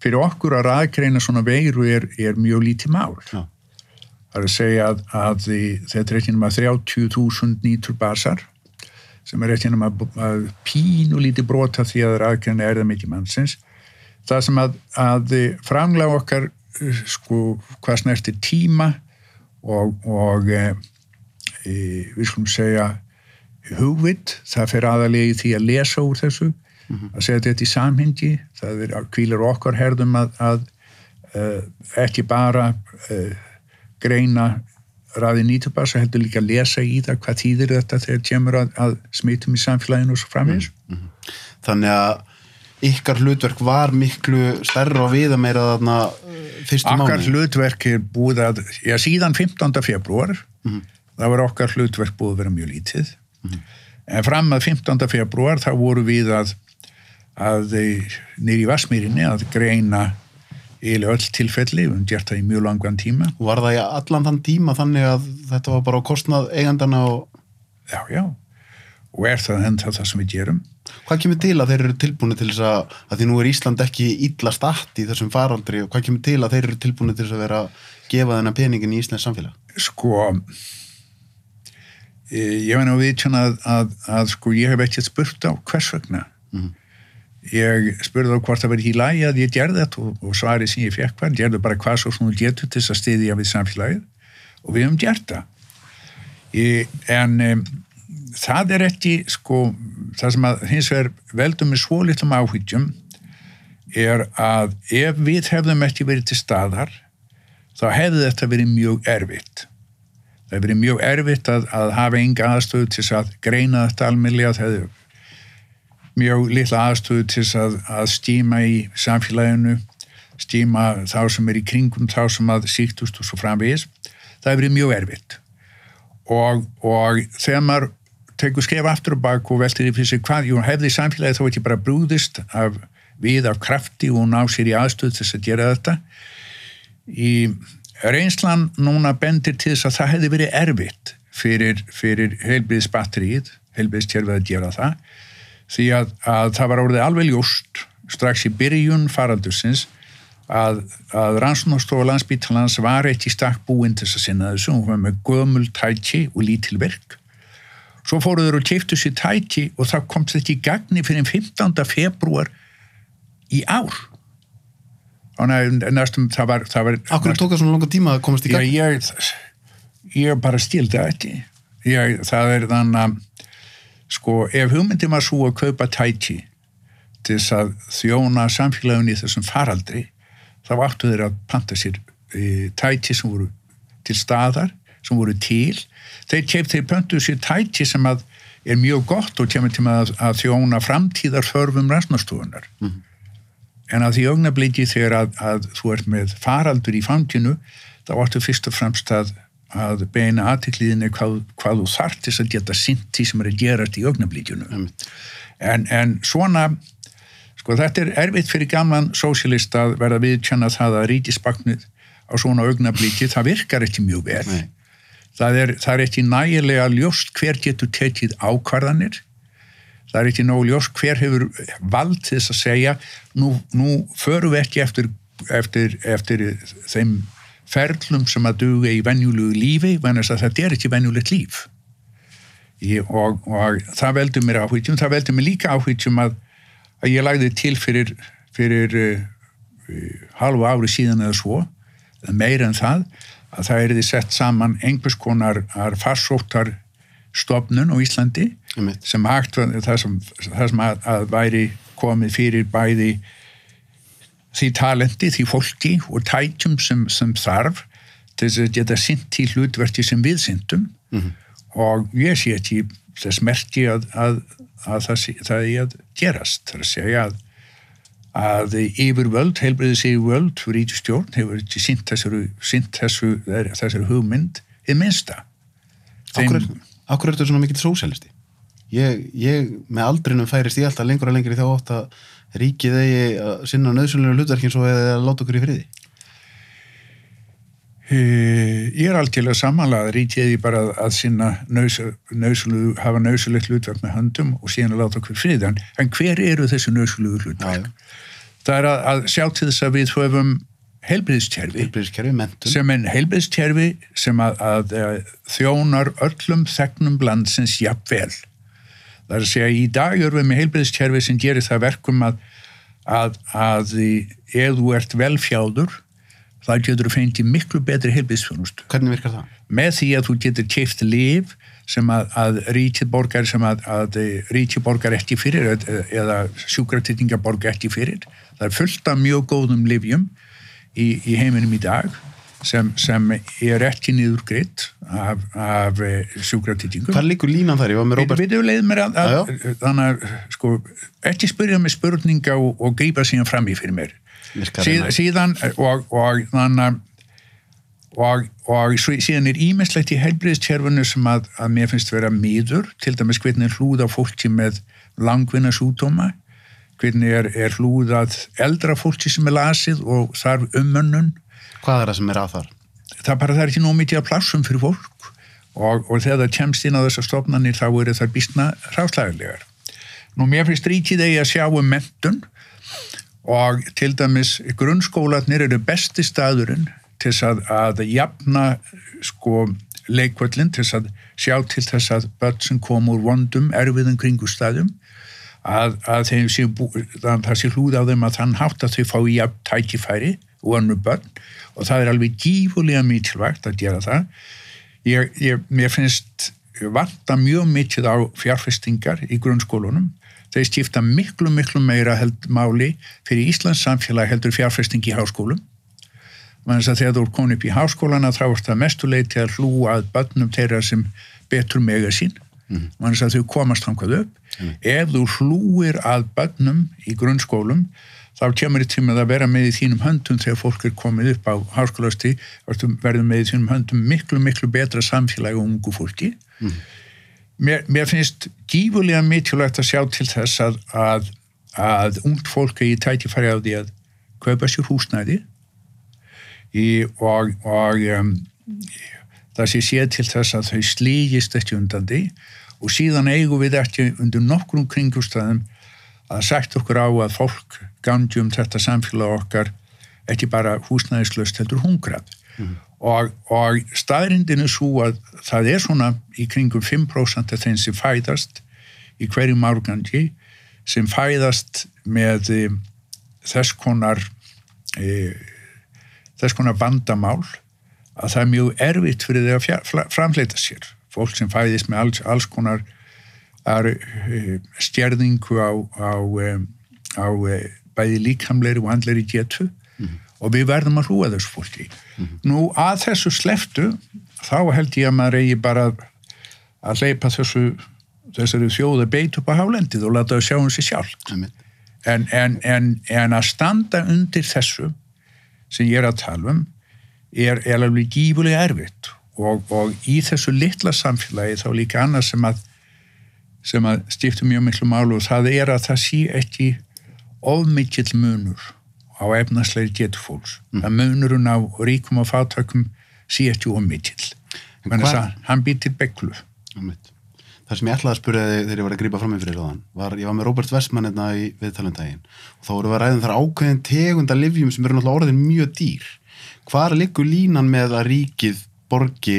Fyrir okkur að raðgreina svona veiru er, er mjög lítið mál. Já. það er að segja að, að þetta er ekki nema 30.000 nýtur basar sem er ekki nema að pínulítið brota því að raðgreina er það mikið mannsins það sem að, að framlega okkar eh, sko hvað snertir tíma og, og e, e, við skulum segja hugvit, það fer aðalegi í því að lesa úr þessu að segja þetta í samhengi. Það er að kvílar okkar herðum að, að uh, ekki bara uh, greina ræði nýtubasa, heldur líka að lesa í það hvað þýðir þetta þegar kemur að, að smitum í samfélaginu og svo framvegis. Þannig að ykkar hlutverk var miklu stærra og viða meira þarna uh, fyrstu okkar mánuði. hlutverk er búið að já, síðan 15. februar það var okkar hlutverk búið að vera mjög lítið en fram að 15. februar þá voru við að að nýri í Vasmýrinni að greina eiginlega öll tilfelli, við höfum gert það í mjög langan tíma var það í allan þann tíma þannig að þetta var bara á kostnað eigandana og já, já, og er það enda það sem við gerum hvað kemur til að þeir eru tilbúinu til þess að, að því nú er Ísland ekki illa statt í þessum faraldri og hvað kemur til að þeir eru tilbúinu til þess að vera að gefa þennan peningin í Íslands samfélag? sko eh, ég veit nú við að, að, að sko ég hef ekkert spurt á hvers vegna Mhm. ég spurði á hvort það verið í lagi að ég gerði þetta og, og svarið sem ég fekk var gerði bara hvað svo svona getur til þess að stiðja við samfélagið og við höfum gert það ég, en um, það er ekki sko það sem að hins vegar veldum með svo litlum áhyggjum er að ef við hefðum ekki verið til staðar þá hefði þetta verið mjög erfitt. Það hefði verið mjög erfitt að, að hafa enga aðstöðu til að greina þetta almennilega. Það hefði mjög litla aðstöðu til að, að stíma í samfélaginu stíma þá sem er í kringum þá sem að síktust og svo framvegis. Það hefur verið mjög erfitt. Og, og þegar maður tekur skef aftur og bak og veltir í fyrir sig hvað, jú, hefði samfélagi þá ekki bara brúðist af, við af krafti og ná sér í aðstöðu til þess að gera þetta. Í reynslan núna bendir til þess að það hefði verið erfitt fyrir, fyrir heilbriðsbatterið heilbriðstjörfið að gera það því að, að það var orðið alveg ljóst strax í byrjun faraldusins að, að rannsóknastofa landsbítalans var ekki stakk búinn til þess að sinna þessu, hún var með gömul tæki og lítil verk svo fóruður og keiftu sér tæki og það kom þetta í gagni fyrir 15. februar í ár þannig að næstum það var, það var Akkur tók það svona langa tíma að komast í Já, gang? ég, ég bara stildi það ekki. Ég, það er þannig að, sko, ef hugmyndin var svo að kaupa tæki til þess að þjóna samfélagin í þessum faraldri þá áttu þeir að panta sér e, tæti sem voru til staðar sem voru til. Þeir keipt þeir pöntuðu sér tæti sem að er mjög gott og kemur til að, að þjóna framtíðar förfum rannsnastofunar mm. en að því augnabliki þegar að, að þú ert með faraldur í fanginu þá áttu fyrst og fremst að, að beina aðtikliðinni hvað, hvað þú þartist að geta sint því sem er að gerast í augnablíkinu mm. en, en svona sko þetta er erfitt fyrir gamlan sósilist að verða viðkjanna það að ríkisbaknið á svona augnablíki, það virkar ekki mjög vel. Nei það er, það er ekki nægilega ljóst hver getur tekið ákvarðanir. Það er ekki nóg ljóst hver hefur vald þess að segja nú, nú förum við ekki eftir, eftir, eftir þeim ferlum sem að duga í venjulegu lífi þannig að þetta er ekki venjulegt líf. Ég, og, og það veldur mér áhugtjum, það veldur mér líka áhugtjum að, að ég lagði til fyrir, fyrir uh, uh, halvu ári síðan eða svo meira en það að það er því sett saman einhvers konar farsóttar stofnun á Íslandi sem hægt það sem, það sem að, að væri komið fyrir bæði því talenti, því fólki og tækjum sem, sem þarf til þess að geta sint í hlutverti sem við sintum mm -hmm. og ég sé ekki þess merki að, að, að það, það er að gerast, það er að segja að að yfirvöld, heilbreyðis yfirvöld fyrir ítustjórn hefur ekki sínt þessari, þessu, þessari hugmynd í minnsta. Akkur er þetta svona mikill sósælisti? Ég, ég með aldrinum færist ég alltaf lengur og lengur í þá ótt að ríkið eigi að sinna nöðsynlega hlutverkinn svo eða láta okkur í friði Ég er alltaf samanlega að ríkið eigi bara að sinna nöðsynlega, hafa nöðsynlega hlutverk með höndum og síðan að láta okkur í friði. En hver eru þessu nöðsynlega hlutverk? Já það er að, að sjá til þess að við höfum heilbriðstjærfi sem er heilbriðstjærfi sem að, að, að þjónar öllum þegnum landsins jafnvel. Það er að segja í dag erum við með heilbriðstjærfi sem gerir það verkum að að ef þú ert velfjáður þá getur þú fengið miklu betri heilbriðstjónust hvernig virkar það? með því að þú getur keift liv sem að, að ríkið borgar sem að, að ríkið borgar ekki fyrir eða sjúkratýtingar borgar ekki fyrir. Það er fullt af mjög góðum livjum í, í heiminum í dag sem, sem er ekki niður greitt af, af eh, sjúkratýtingum Hvað líkur línan þar? Við veitum leið mér að, að þannig að sko, ekki spyrja með spurninga og, og grípa síðan fram í fyrir mér Síð, síðan og, og þannig að og, og síðan er ímestlegt í heilbreyðstjærfunu sem að, að mér finnst vera mýður, til dæmis hvernig hlúða fólki með langvinna sútóma hvernig er, er hlúðað eldra fólki sem er lasið og þarf umönnun. Hvað er það sem er að þar? Það bara það er ekki nóg mikið að plassum fyrir fólk. Og, og þegar það kemst inn á þessar stofnanir þá eru það bísna ráðslægulegar Nú mér finnst ríkið eigi að sjá um mentun og til dæmis grunnskólanir eru besti staðurinn til að, að jafna sko leikvöldin til að sjá til þess að börn sem kom úr vondum erfiðum kringustæðum að, að þeim sé sé hlúð á þeim að þann hátt að þau fá í jafn tækifæri og önnu börn. Og það er alveg gífulega mikilvægt að gera það. Ég, ég, mér finnst vanta mjög mikið á fjárfestingar í grunnskólunum þeir skipta miklu miklu meira held máli fyrir Íslands samfélag heldur fjárfesting í háskólum þannig að þegar þú er komin upp í háskólana þá er það mestuleiti að hlúa að börnum þeirra sem betur mega sín mm. þannig að þau komast hangað upp mm. ef þú hlúir að bönnum í grunnskólum þá kemur þið tímað að vera með í þínum höndum þegar fólk er komið upp á háskólasti verður með í þínum höndum miklu miklu betra samfélagi og ungu fólki mm. Mér, mér finnst gífulega mikilvægt að sjá til þess að, að, að ungt fólk er í tækifæri á því að kaupa sér húsnæði. Í, og, og um, það sé séð til þess að þau slígist ekki undan því. Og síðan eigum við ekki undir nokkrum kringustæðum að sagt okkur á að fólk gangi um þetta samfélag okkar ekki bara húsnæðislaust heldur hungrað. Mm. Og, og staðrindin er svo að það er svona í kringum 5% af þeim sem fæðast í hverjum árgangi sem fæðast með e, þess konar e, þess konar bandamál að það er mjög erfitt fyrir því að framleita sér. Fólk sem fæðist með alls, alls konar er, uh, stjerningu á, á á eh, bæði líkamleiri og andleiri getu og við verðum að hlúa þessu fólki. Nú að þessu sleftu þá held ég að maður eigi bara að leipa þessu þessari þjóða beit upp á hálendið og láta þau sjá um sig sjálf. En, en, en, en að standa undir þessu sem ég er að tala um er, er alveg gífulega erfitt og, og í þessu litla samfélagi þá líka annað sem að sem að stifta mjög miklu málu og það er að það sé ekki ofmikill munur á efnasleiri getur fólks mm. að munurinn á ríkum og fátökum sé ekki menn þess hvað- að hann býr til beglu. Það sem ég ætlaði að spyrja þegar ég var að grípa fram í fyrir ráðan var, ég var með Robert Westman hérna í viðtalendaginn og þá voru við að ræðum þar ákveðin tegunda livjum sem eru náttúrulega orðin mjög dýr. Hvar liggur línan með að ríkið borgi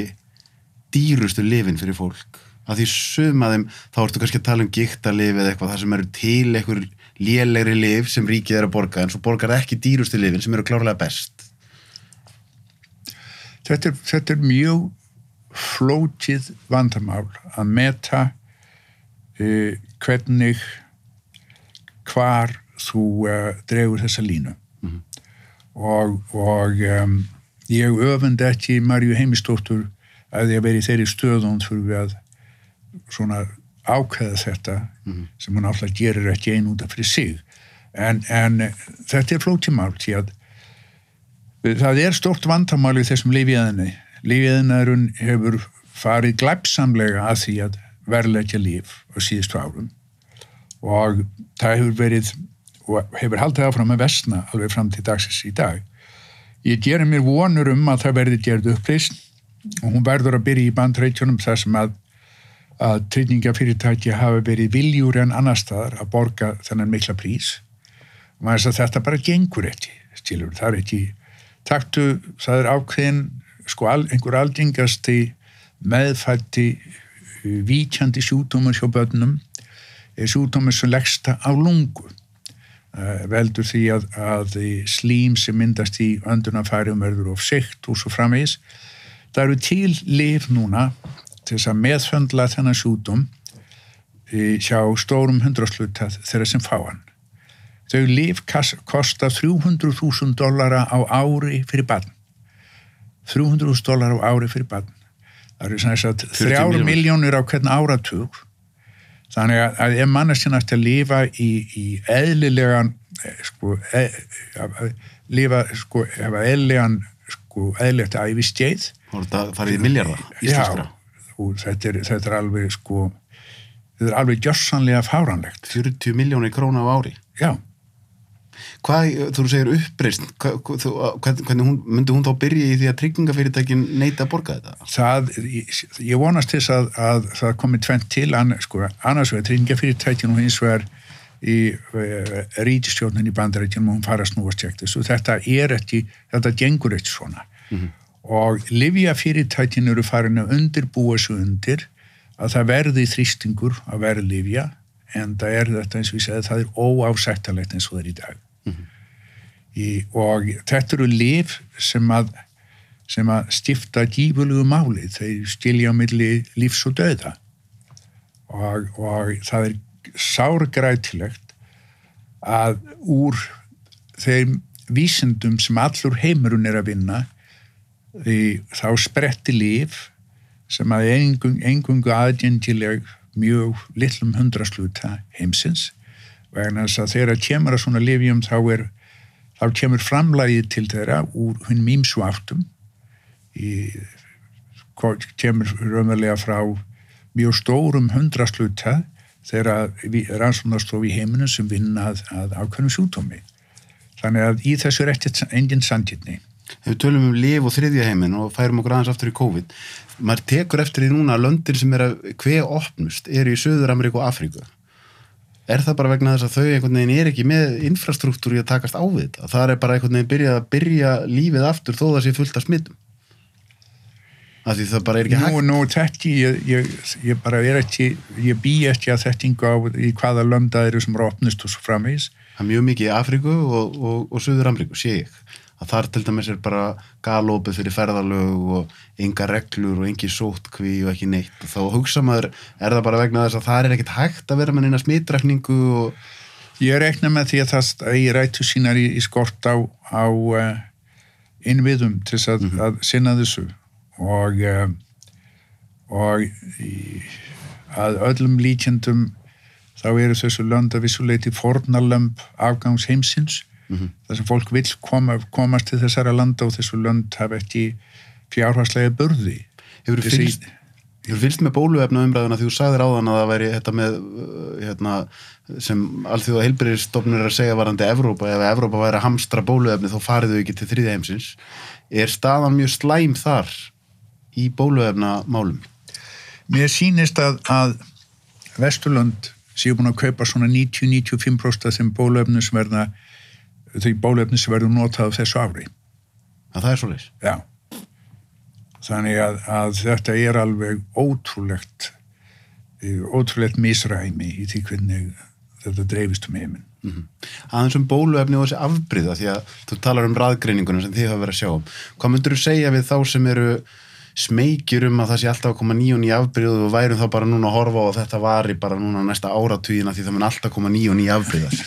dýrustu lifin fyrir fólk? Að því suma þeim, þá ertu kannski að tala um giktalif eða eitthvað þar sem eru til einhver lélegri lif sem ríkið er að borga en svo borgar það ekki dýrustu lifin sem eru klárlega best. þetta er, þetta er mjög flótið vandamál að meta uh, hvernig hvar þú uh, dregur þessa línu og, og um, ég öfund ekki Marju Heimistóttur að ég veri í þeirri stöðum fyrir að svona ákveða þetta sem hún alltaf gerir ekki einu út af fyrir sig en, en eh, þetta er flótið mál því að Það er stort vandamál í þessum lífiðinni. Lífiðinarun hefur farið glæpsamlega að því að verðleggja líf á síðustu árum og það hefur verið og hefur haldið áfram að vestna alveg fram til dagsins í dag. Ég gerir mér vonur um að það verði gerð upplýst og hún verður að byrja í bandreitjunum þar sem að, að tryggingafyrirtæki hafa verið viljúri en annar staðar að borga þennan mikla prís. Og maður þess að þetta bara gengur ekki stílur, það er ekki taktu, það er ákveðin sko al, einhver aldingasti meðfætti uh, víkjandi sjúdómar hjá börnum er sjúdómar sem leggst á lungu. Uh, veldur því að, að slím sem myndast í öndunafærum verður of sikt og svo framvegis. Það eru til lif núna til þess að meðföndla þennan sjúdóm uh, hjá stórum hundrasluta þeirra sem fá hann. Þau kas- kosta 300.000 dollara á ári fyrir barn. 300.000 dollara á ári fyrir barn. Það eru svona þess að 40 þrjár milljónir. miljónir á hvern áratug. Þannig að, ef manneskinn ætti að lifa í, í eðlilegan eh, sko, e, að lifa sko, eðlilegan sko, eðlilegt er þetta farið í milljarða íslenskra. já, og þetta er, þetta er alveg sko þetta er alveg gjörsanlega fáranlegt 40 miljónir króna á ári. já, Hvað, þú segir uppreist, hvernig, hún, myndi hún þá byrja í því að tryggingafyrirtækin neita að borga þetta? það, ég, vonast þess að, að það komi tvent til ann, sko, annars vegar tryggingafyrirtækin og hins vegar í uh, ríkistjórnin í bandarækjum og hún fara að snúast gegn þessu. Þetta er ekki, þetta gengur ekki svona. Og livjafyrirtækin eru farin að undirbúa svo undir að það verði þrýstingur að verða livja en það er þetta eins og ég segi það er óásættalegt eins og það er í dag. Í, og þetta eru lif sem að sem að stifta gífulegu máli þeir skilja á milli lífs og döða og, og það er sárgrætilegt að úr þeim vísindum sem allur heimurinn er að vinna því þá spretti líf sem að engung, engungu aðgengileg mjög litlum hundrasluta heimsins vegna þess að þegar kemur að svona lifjum þá er þá kemur framlægið til þeirra úr hún mýmsu áttum í, kemur raunverulega frá mjög stórum hundrasluta þegar rannsóknarstof í heiminu sem vinna að, að ákveðnum sjúkdómi. Þannig að í þessu er ekkert engin sandjitni. Ef við tölum um lif og þriðja heiminn og færum okkur aðeins aftur í COVID, maður tekur eftir því núna að löndir sem er að hver opnust eru í Söður Ameríku og Afríku. Er það bara vegna þess að þau einhvern veginn er ekki með infrastruktúri að takast á við þetta? Það er bara einhvern veginn byrjað að byrja lífið aftur þó það sé fullt af smittum. Af því það bara er ekki Nú, hægt. nú þekki, ég, ég, ég bara er ekki, ég bý ekki að á í hvaða lönda eru sem eru opnust og svo framvegis. Það er mjög mikið í Afríku og, og, og Suður Ameríku, sé ég. Að þar til dæmis er bara galopið fyrir ferðalög og enga reglur og engi sótkví og ekki neitt. Og þá hugsa maður, er það bara vegna þess að það er ekkit hægt að vera með neina smitrækningu og Ég reikna með því að það eigi rættu sínar í, í skort á, á uh, innviðum til þess að, að sinna þessu. Og, uh, og í, að öllum líkjendum þá eru þessu lönd að vissuleiti fornalömb afgangs heimsins þar sem fólk vil koma, komast til þessara landa og þessu lönd hafa ekki fjárhagslega burði. Hefur Þessi- fylgst, fylgst með bóluefna umræðuna því þú sagðir áðan að það væri þetta með uh, hérna, sem alþjóða heilbyrðistofnur er að segja varandi Evrópa, ef Evrópa væri að hamstra bóluefni þá farið þau ekki til þriðja heimsins. Er staðan mjög slæm þar í bóluefna málum Mér sýnist að, að Vesturlönd séu búin að kaupa svona 90-95% af þeim bólöfnum sem verða þau bólöfnum sem verður notað þessu ári. að það er svo leis Já. Þannig að, að þetta er alveg ótrúlegt eh, ótrúlegt misræmi í því hvernig þetta dreifist um heiminn. aðeins um bóluefni og þessi afbríða því að þú talar um raðgreiningunum sem þið hafa verið að sjá um hvað myndur þú segja við þá sem eru smekjur um að það sé alltaf að koma nýjum nýja afbríðu og værum þá bara núna að horfa og þetta vari bara núna næsta áratugina því það mun alltaf koma nýjum nýja afbríðar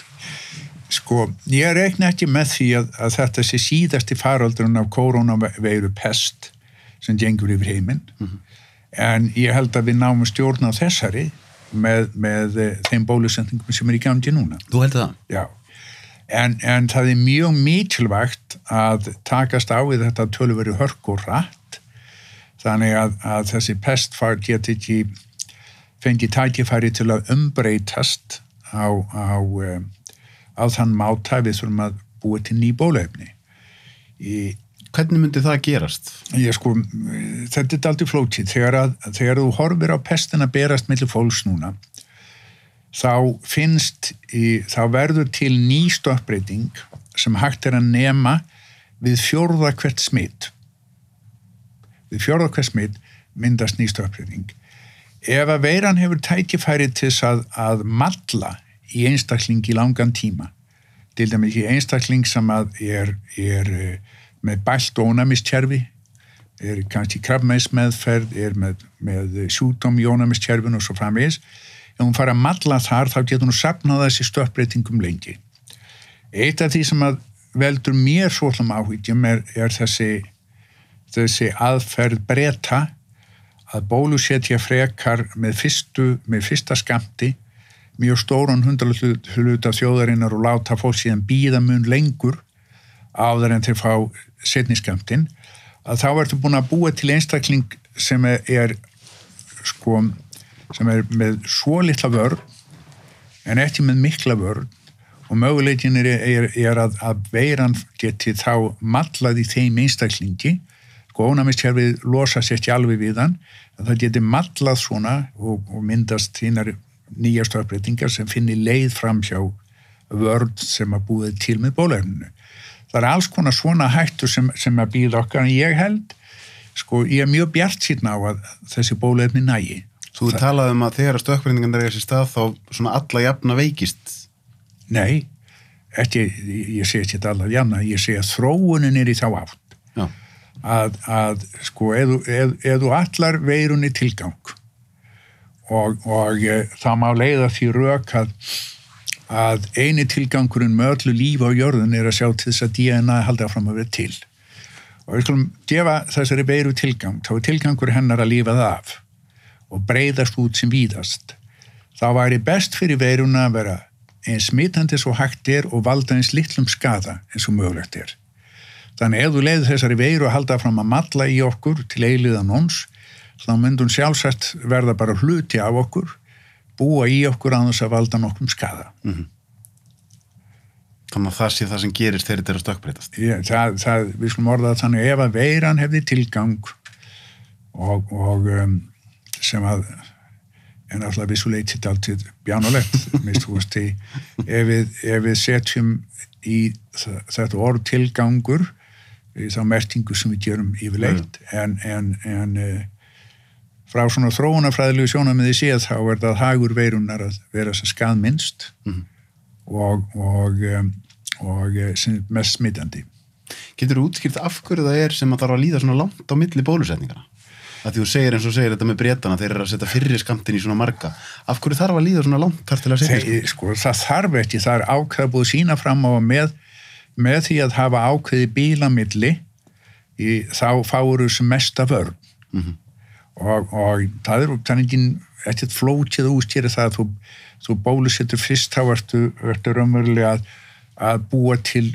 Sko, ég reikna ekki með því að, að þetta sé síðasti faraldurinn af koronaveiru pest sem gengur yfir heiminn en ég held að við náum stjórn á þessari með, með eh, þeim bólusendingum sem er í gangi núna. Þú heldur það? Já, en, en það er mjög mikilvægt að takast á við þetta töluveri hörk og rætt þannig að, að þessi pestfar geti ekki fengi tækifæri til að umbreytast á, á, um, á þann máta við þurfum að búa til ný bólefni. Í, Hvernig myndi það gerast? ég sko, þetta er aldrei flótið þegar, að, þegar þú horfir á pestina berast millir fólks núna þá finnst í, þá verður til ný stökkbreyting sem hægt er að nema við fjórða hvert smitt við fjórða hvert smitt myndast ný stökkbreyting ef að veiran hefur tækifæri til að, að malla í einstakling í langan tíma. Til dæmis í einstakling sem að er, er eh, með bælt ónæmiskerfi er kannski krabbmeismeðferð er með, með sjúdóm í ónæmiskerfinu og svo framvegis. Ef hún fara að malla þar þá getur hún sapnað þessi stökkbreytingum lengi. Eitt af því sem að veldur mér svolum áhyggjum er, er þessi þessi aðferð breyta að bólusetja frekar með, fyrstu, með fyrsta skamti mjög stóran hundralut af þjóðarinnar og láta fólk síðan býða mun lengur áður en til fá setni skamtin að þá ertu búin að búa til einstakling sem er, sko sem er með svo litla vörn en ekki með mikla vörn og möguleikin er, er, er að, að veiran geti þá mallað í þeim einstaklingi. Sko ónæmiskerfið losa sér ekki alveg við hann það geti mallað svona og, og myndast þínar nýja stöðbreytingar sem finnir leið fram hjá vörn sem að búið til með bólefninu. Það er alls konar svona hættur sem, sem að býða okkar en ég held, sko ég er mjög bjart síðan á að þessi bólefni nægi. Þú það... talaði um að þegar stökkbreyningan er í þessi stað þá svona alla jafna veikist Nei, ekki, ég segi ekki alla jafna, ég segi að þróunin er í þá átt. Já. Að, að sko, eða eð, eð þú allar veirunni tilgang og, og e, það má leiða því rauk að, að eini tilgangurinn með öllu líf á jörðun er að sjá til þess að DNA halda fram að vera til. Og við skulum gefa þessari veiru tilgang, þá er tilgangur hennar að lífa það af og breyðast út sem víðast. Þá væri best fyrir veiruna að vera eins smitandi svo hægt er og valda eins litlum skada eins og mögulegt er. Þannig ef þú leiður þessari veiru að halda fram að matla í okkur til eiliðan ons, þá myndum sjálfsagt verða bara hluti af okkur, búa í okkur að þess að valda nokkrum skada. Mm -hmm. Þannig að það sé það sem gerist þegar þetta er að stökkbreytast. Ég, það, það, við skulum orða það þannig ef að veiran hefði tilgang og, og um, sem að en alltaf vissuleiti þetta alltaf bjánulegt [LAUGHS] veist ef við, ef við setjum í þetta orð tilgangur þá mertingu sem við gerum yfirleitt mm. en, en, en uh, frá svona þróunafræðilegu sjónamiði séð þá er það hagur veirunar að vera sem skadminnst mm. og, og, um, og sem mest smittandi Getur þú útskýrt af hverju það er sem að þarf að líða svona langt á milli bólusetningana? að þú segir eins og segir þetta með breytana þeir eru að setja fyrri skamtin í svona marga af hverju þarf að líða svona langt þar til að setja Þeir, sko, það þarf ekki, það er ákveð búið sína fram á að með, með því að hafa ákveði bílamilli í, þá fáur þessu mesta vörn Mhm. Og, og það er þannig ekkert flótið ústýri það að þú, þú bólusettur fyrst þá ertu, ertu raunverulega að, að búa til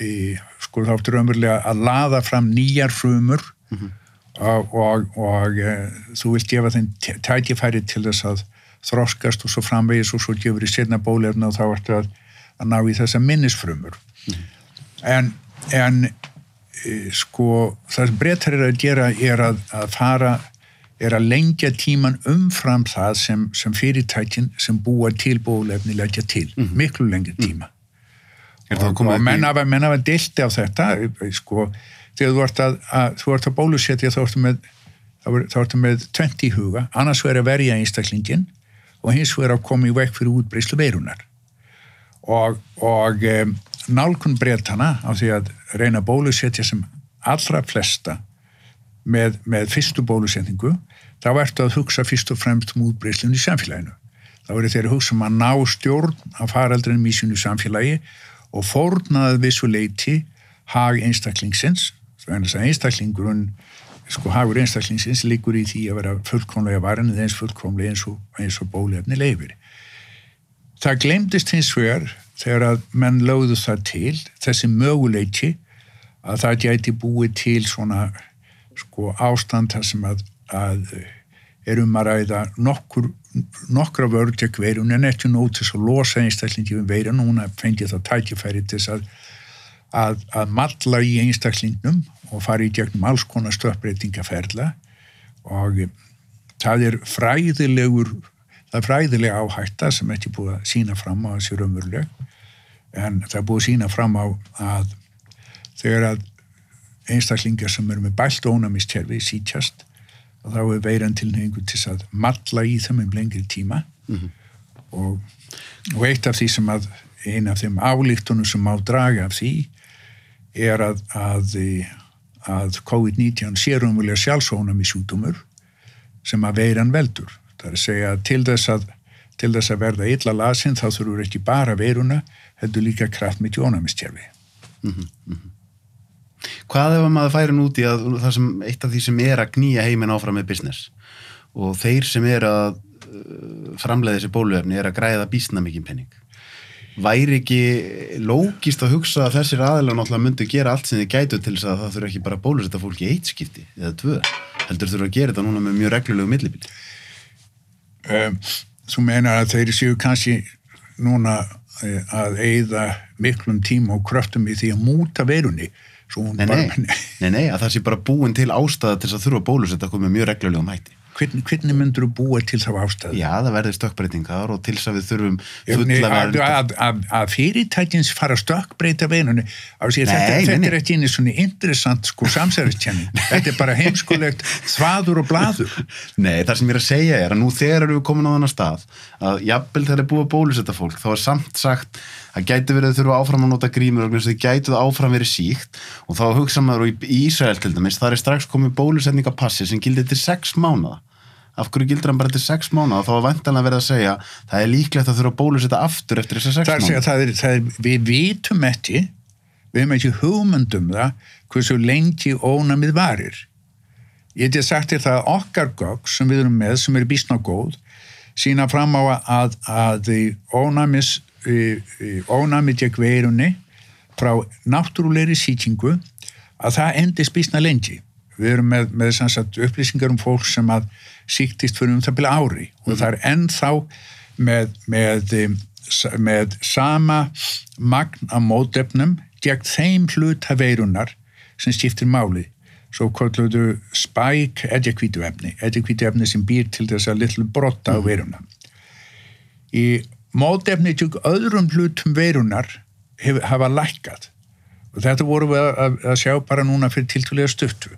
í, sko þá ertu raunverulega að laða fram nýjar frumur og, og, og e, þú vilt gefa þeim tæ- tækifæri til þess að þroskast og svo framvegis og svo gefur í setna bólefna og þá ertu að, að ná í þessa minnisfrumur. En, en e, sko það sem breytar er að gera er að, að fara er að lengja tíman umfram það sem, sem fyrirtækin sem búa til bólefni leggja til, miklu lengja tíma. Er það að og, og upp í- menn hafa, menn hafa dilti á þetta eh, sko, þegar þú ert að, að að bólusetja þá ertu með með 20 í huga. Annars verður að verja einstaklingin og hins verður að koma í vekk fyrir útbreyslu veirunar og, og um, nálkun breytana á því að reyna bólusetja sem allra flesta með, með fyrstu bólusetningu þá ertu að hugsa fyrst og fremst um útbreyslun í samfélaginu. Þá eru þeir að hugsa um að ná stjórn af faraldrinum í sínu samfélagi og fórnaði vissu leiti hag einstaklingsins. Þannig að einstaklingurinn sko hagur einstaklingsins líkur í því að vera fullkomlega varin eins fullkomlega eins og, eins og bólefni leifir það glemdist hins vegar þegar að menn lögðu það til þessi möguleiki að það gæti búið til svona sko ástand þar sem að, að er um að ræða nokkur, nokkra vörð til veirun en ekki nóg til að losa einstaklingi veirun og hún fengi það tækifæri til þess að, að, að matla í einstaklingnum og fara í gegnum alls konar stöppbreytingaferla og það er fræðilegur það er fræðilega áhætta sem ekki búið að sína fram á þessi raunveruleg. En það er búið að sína fram á að þegar að einstaklingar sem eru með bælt ónæmiskerfi sítjast og þá er veiran tilhengu til að matla í þeim um lengri tíma og, og eitt af því sem að eina af þeim álíktunum sem má draga af því er að, að, að COVID-19 sé raunverulega sjálfsónami sjútumur sem að veiran veldur. Það er að segja til þess að, til þess að verða illa lasin þá þurfur ekki bara veiruna, heldur líka kraft með jónamistjærfi. Hvað ef að maður færi nú út í að það sem eitt af því sem er að knýja heiminn áfram með business? Og þeir sem er að uh, framleiða þessi bóluefni er að græða bísna mikið penning væri ekki lógist að hugsa að þessir aðeila náttúrulega myndu gera allt sem þið gætu til þess að það þurfa ekki bara að bólusetta fólki í eitt skipti eða tvö, heldur þurfa að gera þetta núna með mjög reglulegu millibili. Um, þú menar að þeir séu kannski núna eh, að eigða miklum tíma og kröftum í því að múta veirunni. Nei, nei, [LAUGHS] nei, nei, að það sé bara búin til ástæða til þess að þurfa að bólusetta okkur með mjög reglulegum hætti. Hvernig, hvernig myndur þú búa til þá ástæðu? Já, það verður stökkbreytingar og til þess að við þurfum fulla að, vernd. að, að, að fyrirtækins fara að stökkbreyta veinunni. Þetta, þetta er ekki einu svona interessant sko samsæðiskenning [LAUGHS] þetta er bara heimskulegt þvaður og blaður. Nei, það sem ég er að segja er að nú þegar erum við komin á þannig stað að jafnvel þegar er búið að bólusetta fólk þá er samt sagt að gæti verið að þurfa áfram að nota grímur og þess að gætu það áfram verið síkt. Og þá hugsa maður og í Ísrael til dæmis það er strax komið bólusetningapassi sem gildir til sex mánuða af hverju gildir hann bara til sex mánuða þá er vantanlega verið að segja það er líklegt að þurfa að bólusetta aftur eftir þessar sex það er, að segja, mánuða það það við vitum ekki við hefum ekki hugmyndum það hversu lengi ónamið varir. Ég hef sagt þér það að okkar gögg sem við erum með sem eru bísna góð sína fram á að, að ónamis ónamið gegn veirunni frá náttúrulegri sýkingu að það endist bísna lengi. Við erum með, með sagt, upplýsingar um fólk sem að síktist fyrir um það byrja ári og það er ennþá með, með, með sama magn af mótefnum gegn þeim hluta veirunar sem skiptir máli. Svo kvölduðu spæk edjakvítu efni, edjakvítu efni sem býr til þess að litlu brotta á veiruna. Í mótefni tjók öðrum hlutum veirunar hef, hafa lækkað og þetta vorum við að, að sjá bara núna fyrir tiltúlega stuttu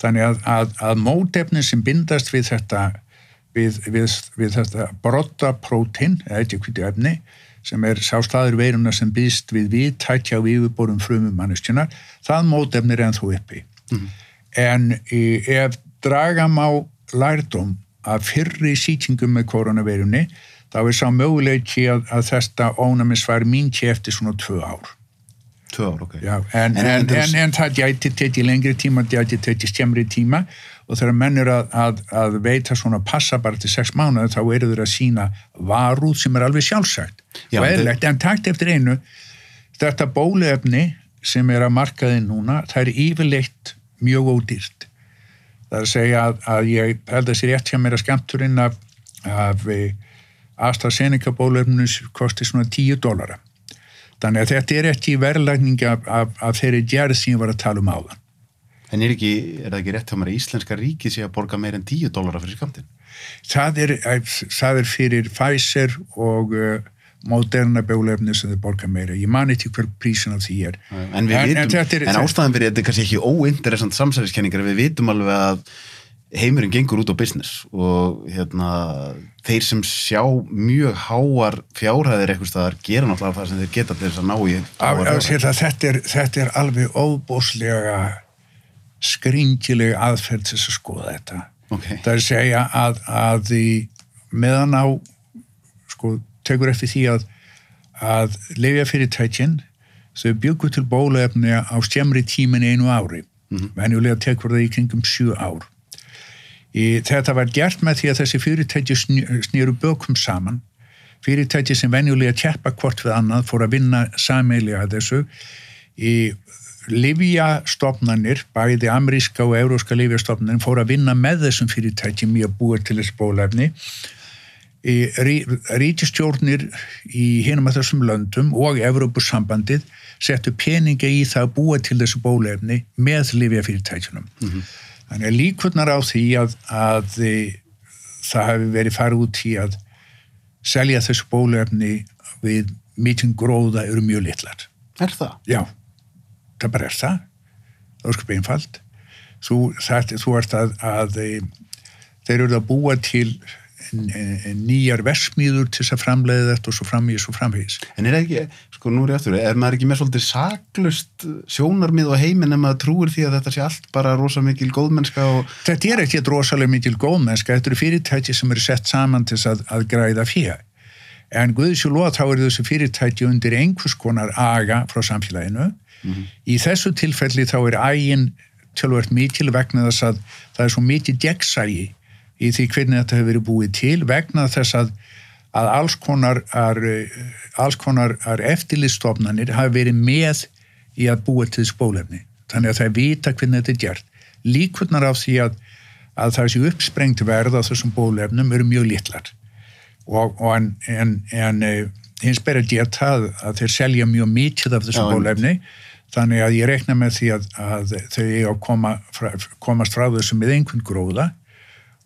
þannig að, að, að mótefni sem bindast við þetta við, við, við þetta brotta prótein, eða eitthvað efni sem er sástaður veiruna sem býst við við tækja á yfirborum frumum manneskjunar, það mótefni er ennþá uppi. Mm. En í, ef draga má lærdóm af fyrri sýtingum með koronaveirunni þá er sá möguleiki að, að þetta ónæmisvar minki eftir svona tvö ár. Tvö ár, ok. Já, en, En- en, en það gæti tekið lengri tíma, það gæti tekið skemmri tíma og þegar menn eru að, að, að veita svona passa bara til sex mánuði þá eru þeir að sína varúð sem er alveg sjálfsagt Já, og en takt eftir einu þetta bóluefni sem er að markaði núna, það er yfirleitt mjög ódýrt það er að segja að, að ég held að sér rétt hjá mér að skamturinn af, af eh, AstraZeneca bóluefninu kosti svona 10 dólara þannig að þetta er ekki verðlagning af, af, af þeirri gerð sem ég var að tala um áðan. En er, ekki, er það ekki rétt hjá mér að Íslenska ríkið sé að borga meir en 10 dólara fyrir skamtinn? það það er fyrir Pfizer og uh, Moderna bólefni sem þau borga meira. Ég man ekki hver prísin af því er. En við En- en vitum, þetta er- en ástæðan fyrir þetta er kannski ekki óinteressant samsæðiskenningar, við vitum alveg að heimurinn gengur út á business og hérna, þeir sem sjá mjög háar fjárhæðir eitthvað staðar gera náttúrulega það sem þeir geta til þess að ná í Af, þetta, þetta, er, þetta er alveg óbúslega skringileg aðferð til þess að skoða þetta. Ok, það er að segja að, að í, meðan á sko, tekur eftir því að að lifja fyrirtækin þau byggu til bóluefni á stjemri tímin einu ári. Venjulega tekur það í kringum sjö ár í, þetta var gert með því að þessi fyrirtæki sn- snýru bökum saman fyrirtæki sem venjulega keppa hvort við annað fór að vinna sameilega að þessu í livjastofnanir, bæði ameríska og euróska livjastofnanir fór að vinna með þessum fyrirtækjum í að búa til þessi bólefni rí, ríkistjórnir í hinum að þessum löndum og Evrópusambandið settu peninga í það að búa til þessu bólefni með livjafyrirtækjunum. Þannig að líkurnar á því að, að e, það hefur verið farið út í að selja þessu bólefni við mikinn gróða eru mjög litlar. er það? Já, það bara er það. Það er sko beinfald. Þú, það, þú ert að, að e, þeir eru að búa til nýjar versmiður til þess að framleiða þetta og svo framvís og framvís. En er ekki, sko nú er ég aftur, er maður ekki með svolítið saklust sjónarmið og heiminn ef maður trúir því að þetta sé allt bara rosa mikil góðmennska og Þetta er ekki rosalega mikil góðmennska, þetta eru fyrirtæki sem eru sett saman til þess að, að græða fyrir. En Guðsjólóð þá eru þessu fyrirtæki undir einhvers konar aga frá samfélaginu. Í þessu tilfelli þá er ægin tölvöld mikil vegna þess að það er svo mikið gegnsægi í því hvernig þetta hefur verið búið til vegna þess að, að alls konar, er, alls konar er eftirlistofnanir hafa verið með í að búa til þessu bólefni. Þannig að það vita hvernig þetta er gert. Líkurnar af því að, að það sé uppsprengt verð á þessum bólefnum eru mjög litlar. Og, og en, en, en eh, hins ber að geta að, þeir selja mjög mikið af þessum Já, bólefni þannig að ég rekna með því að, að þau eiga að koma, komast frá þessu með einhvern gróða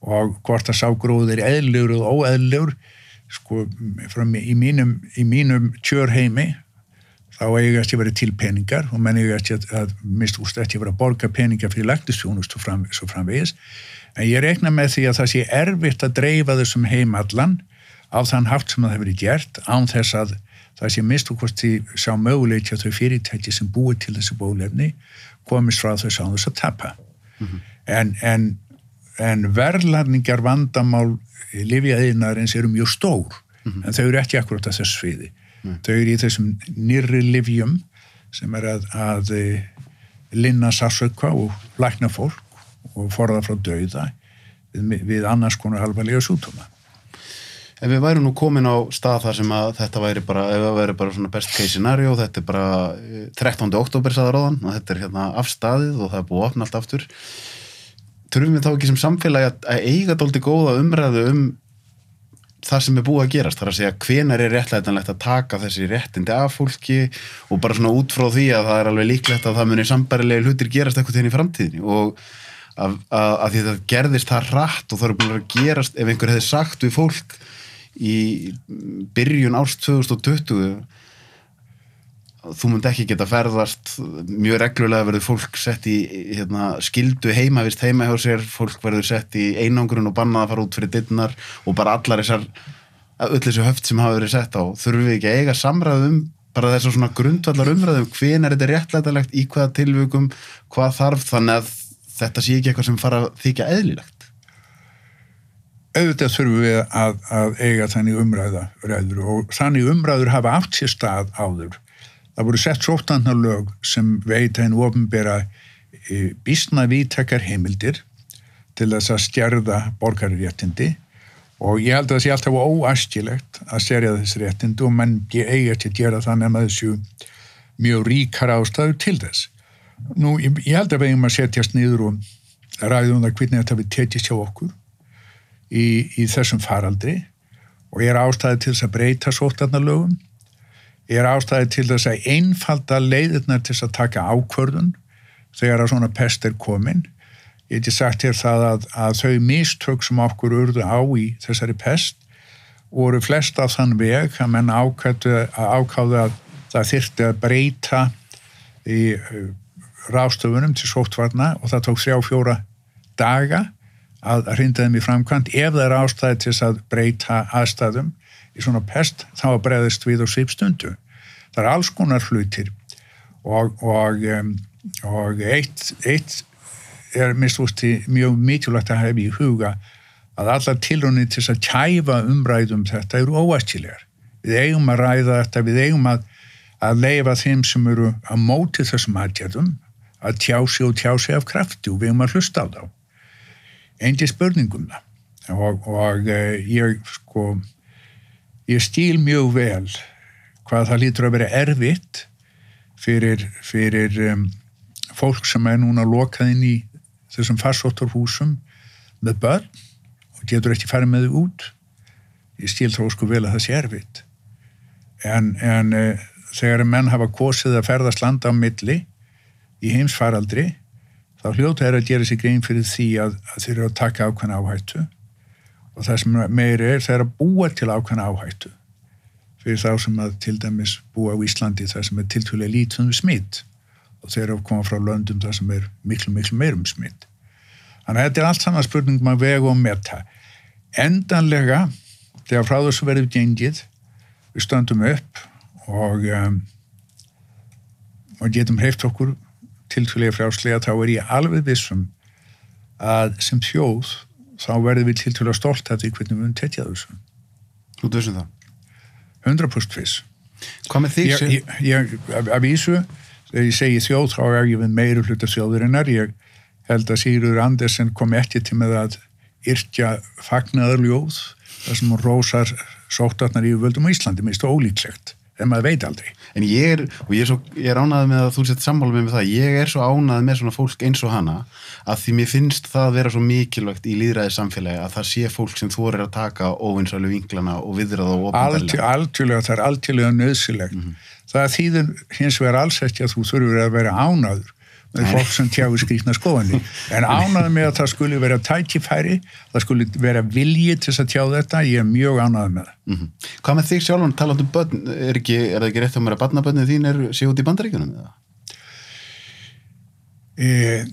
og hvort að sá gróður er eðlur og óeðlur sko, í mínum, í mínum kjörheimi þá eigast ég verið til peningar og menn eigast ég að, mist úrst eftir að vera að borga peningar fyrir læknistjónust og fram, framvegis. En ég rekna með því að það sé erfitt að dreifa þessum heim allan á þann haft sem það hefur verið gert án þess að það sé mist og hvort því sá möguleiki að þau fyrirtæki sem búið til þessu bólefni komist frá þess að þess að tappa en, en, en verðlarningar vandamál livjaðinarins eru mjög stór en þau eru ekki akkurat að þessu sviði. Þau eru í þessum nýrri livjum sem er að, að eh, linna sársöka og lækna fólk og forða frá dauða við, við annars konar alvarlega sjútuma ef við værum nú komin á stað þar sem að þetta væri bara, ef það væri bara svona best case scenario, þetta er bara eh, 13. oktober saðar áðan og þetta er hérna afstaðið og það er búið að opna allt aftur þurfum við þá ekki sem samfélagi að, að eiga dóldi góða umræðu um það sem er búið að gerast, þar að segja hvenar er réttlætanlegt að taka þessi réttindi af fólki og bara svona út frá því að það er alveg líklegt að það muni sambærilegi hlutir gerast eitthvað til í framtíðinni? Og að, að, að því það gerðist það rætt og það eru búin að gerast ef einhver hefði sagt við fólk í byrjun árs 2020 þú munt ekki geta ferðast. Mjög reglulega verður fólk sett í hérna, skildu heimavist heima hjá sér, fólk verður sett í einangrun og bannað að fara út fyrir dittnar og bara allar þessar öll þessu höft sem hafa verið sett á þurfum við ekki að eiga samræðum bara þessar svona grundvallar umræðum hven er þetta réttlætalegt í hvaða tilvökum hvað þarf þannig að þetta sé ekki eitthvað sem fara að þykja eðlilegt? Auðvitað þurfum við að, að eiga þannig umræða og þannig umræður hafa átt sér stað áður. Það voru sett sóttanna lög sem veita henn ofinbera bísna viðtakar heimildir til þess að stjærða borgarréttindi og ég held að það sé alltaf óæskilegt að stjærja þessi réttindi og mann eigi ekki að gera það nema þessu mjög ríkar ástæðu til þess. Nú, ég, held að eigum að setjast niður og ræðum það hvernig þetta við tetjast hjá okkur í, í þessum faraldri. Og ég er ástæði til þess að breyta sótarnalögum ég er ástæði til þess að einfalda leiðirnar til þess að taka ákvörðun þegar að svona pest er komin. Ég hef ekki sagt hér það að, að þau mistök sem okkur urðu á í þessari pest voru flest af þann veg að menn ákvæðu að ákvæðu að það þyrti að breyta í uh, ráðstöfunum til sóttvarna og það tók þrjá fjóra daga að hrinda þeim í framkvæmt ef það er ástæði til að breyta aðstæðum í svona pest þá að breyðast við á sípstundu. Það er alls konar hlutir og, og, og eitt, eitt er mistústi mjög mikilvægt að hafa í huga að allar tilrunni til að kæfa umræðum þetta eru óæstilegar. Við eigum að ræða þetta, við eigum að, að leifa þeim sem eru að móti þessum aðgerðum að tjá sig og tjá sig af krafti og við eigum að hlusta á þá endi spurningum það og, og uh, ég sko ég stíl mjög vel hvað það lítur að vera erfitt fyrir, fyrir um, fólk sem er núna lokað inn í þessum farsóttarhúsum með börn og getur ekki farið með þau út. Ég stíl þá sko vel að það sé erfitt. En, en uh, þegar menn hafa kosið að ferðast landa á milli í heimsfaraldri þá hljóta er að gera sig grein fyrir því að, að þeir eru að taka ákvæmna áhættu og það sem meiri er það er að búa til ákvæmna áhættu fyrir þá sem að til dæmis búa á Íslandi það sem er tiltvölega lítið um smitt og þeir eru að koma frá löndum það sem er miklu miklu meirum smitt þannig að þetta er allt saman spurningum að vega og meta. Endanlega þegar frá þessu verður gengið við stöndum upp og um, og getum hreift okkur tiltúlega frjáslega þá er ég alveg vissum að sem þjóð þá verður við tiltúlega stolt af því hvernig við höfum tetjað þessu. Þú vissum það? 100% viss. Hvað með því? Ég, ég, ég, af ísu, þegar ég segi þjóð þá er ég við meiru hluta þjóðurinnar. Ég held að Sigurður Andersen kom eftir til með að yrkja fagnaðarljóð þar sem hún rósar sóttarnar í völdum á Íslandi, minnst ólíklegt en maður veit aldrei. En ég er, og ég er, svo, ég er ánæðið með að þú sett sammála með það, ég er svo ánæðið með svona fólk eins og hana að því mér finnst það að vera svo mikilvægt í líðræðið samfélagi að það sé fólk sem þú er að taka óvinnsvælu vinglana og viðra það ofinbarlega. Alltjóðlega, það er alltjóðlega nöðsilegt. Mm -hmm. Það þýðir hins vegar alls ekki að þú þurfur að vera ánáður með fólk sem tjáu skrýtna skoðanir en ánaði með að það skuli vera tækifæri það skuli vera vilji til að tjá þetta, ég er mjög ánaði með það mm -hmm. Hvað með þig sjálf, taland um börn er, ekki, er það ekki rétt að mér að barnabörnið þín er séu út í bandaríkunum? E,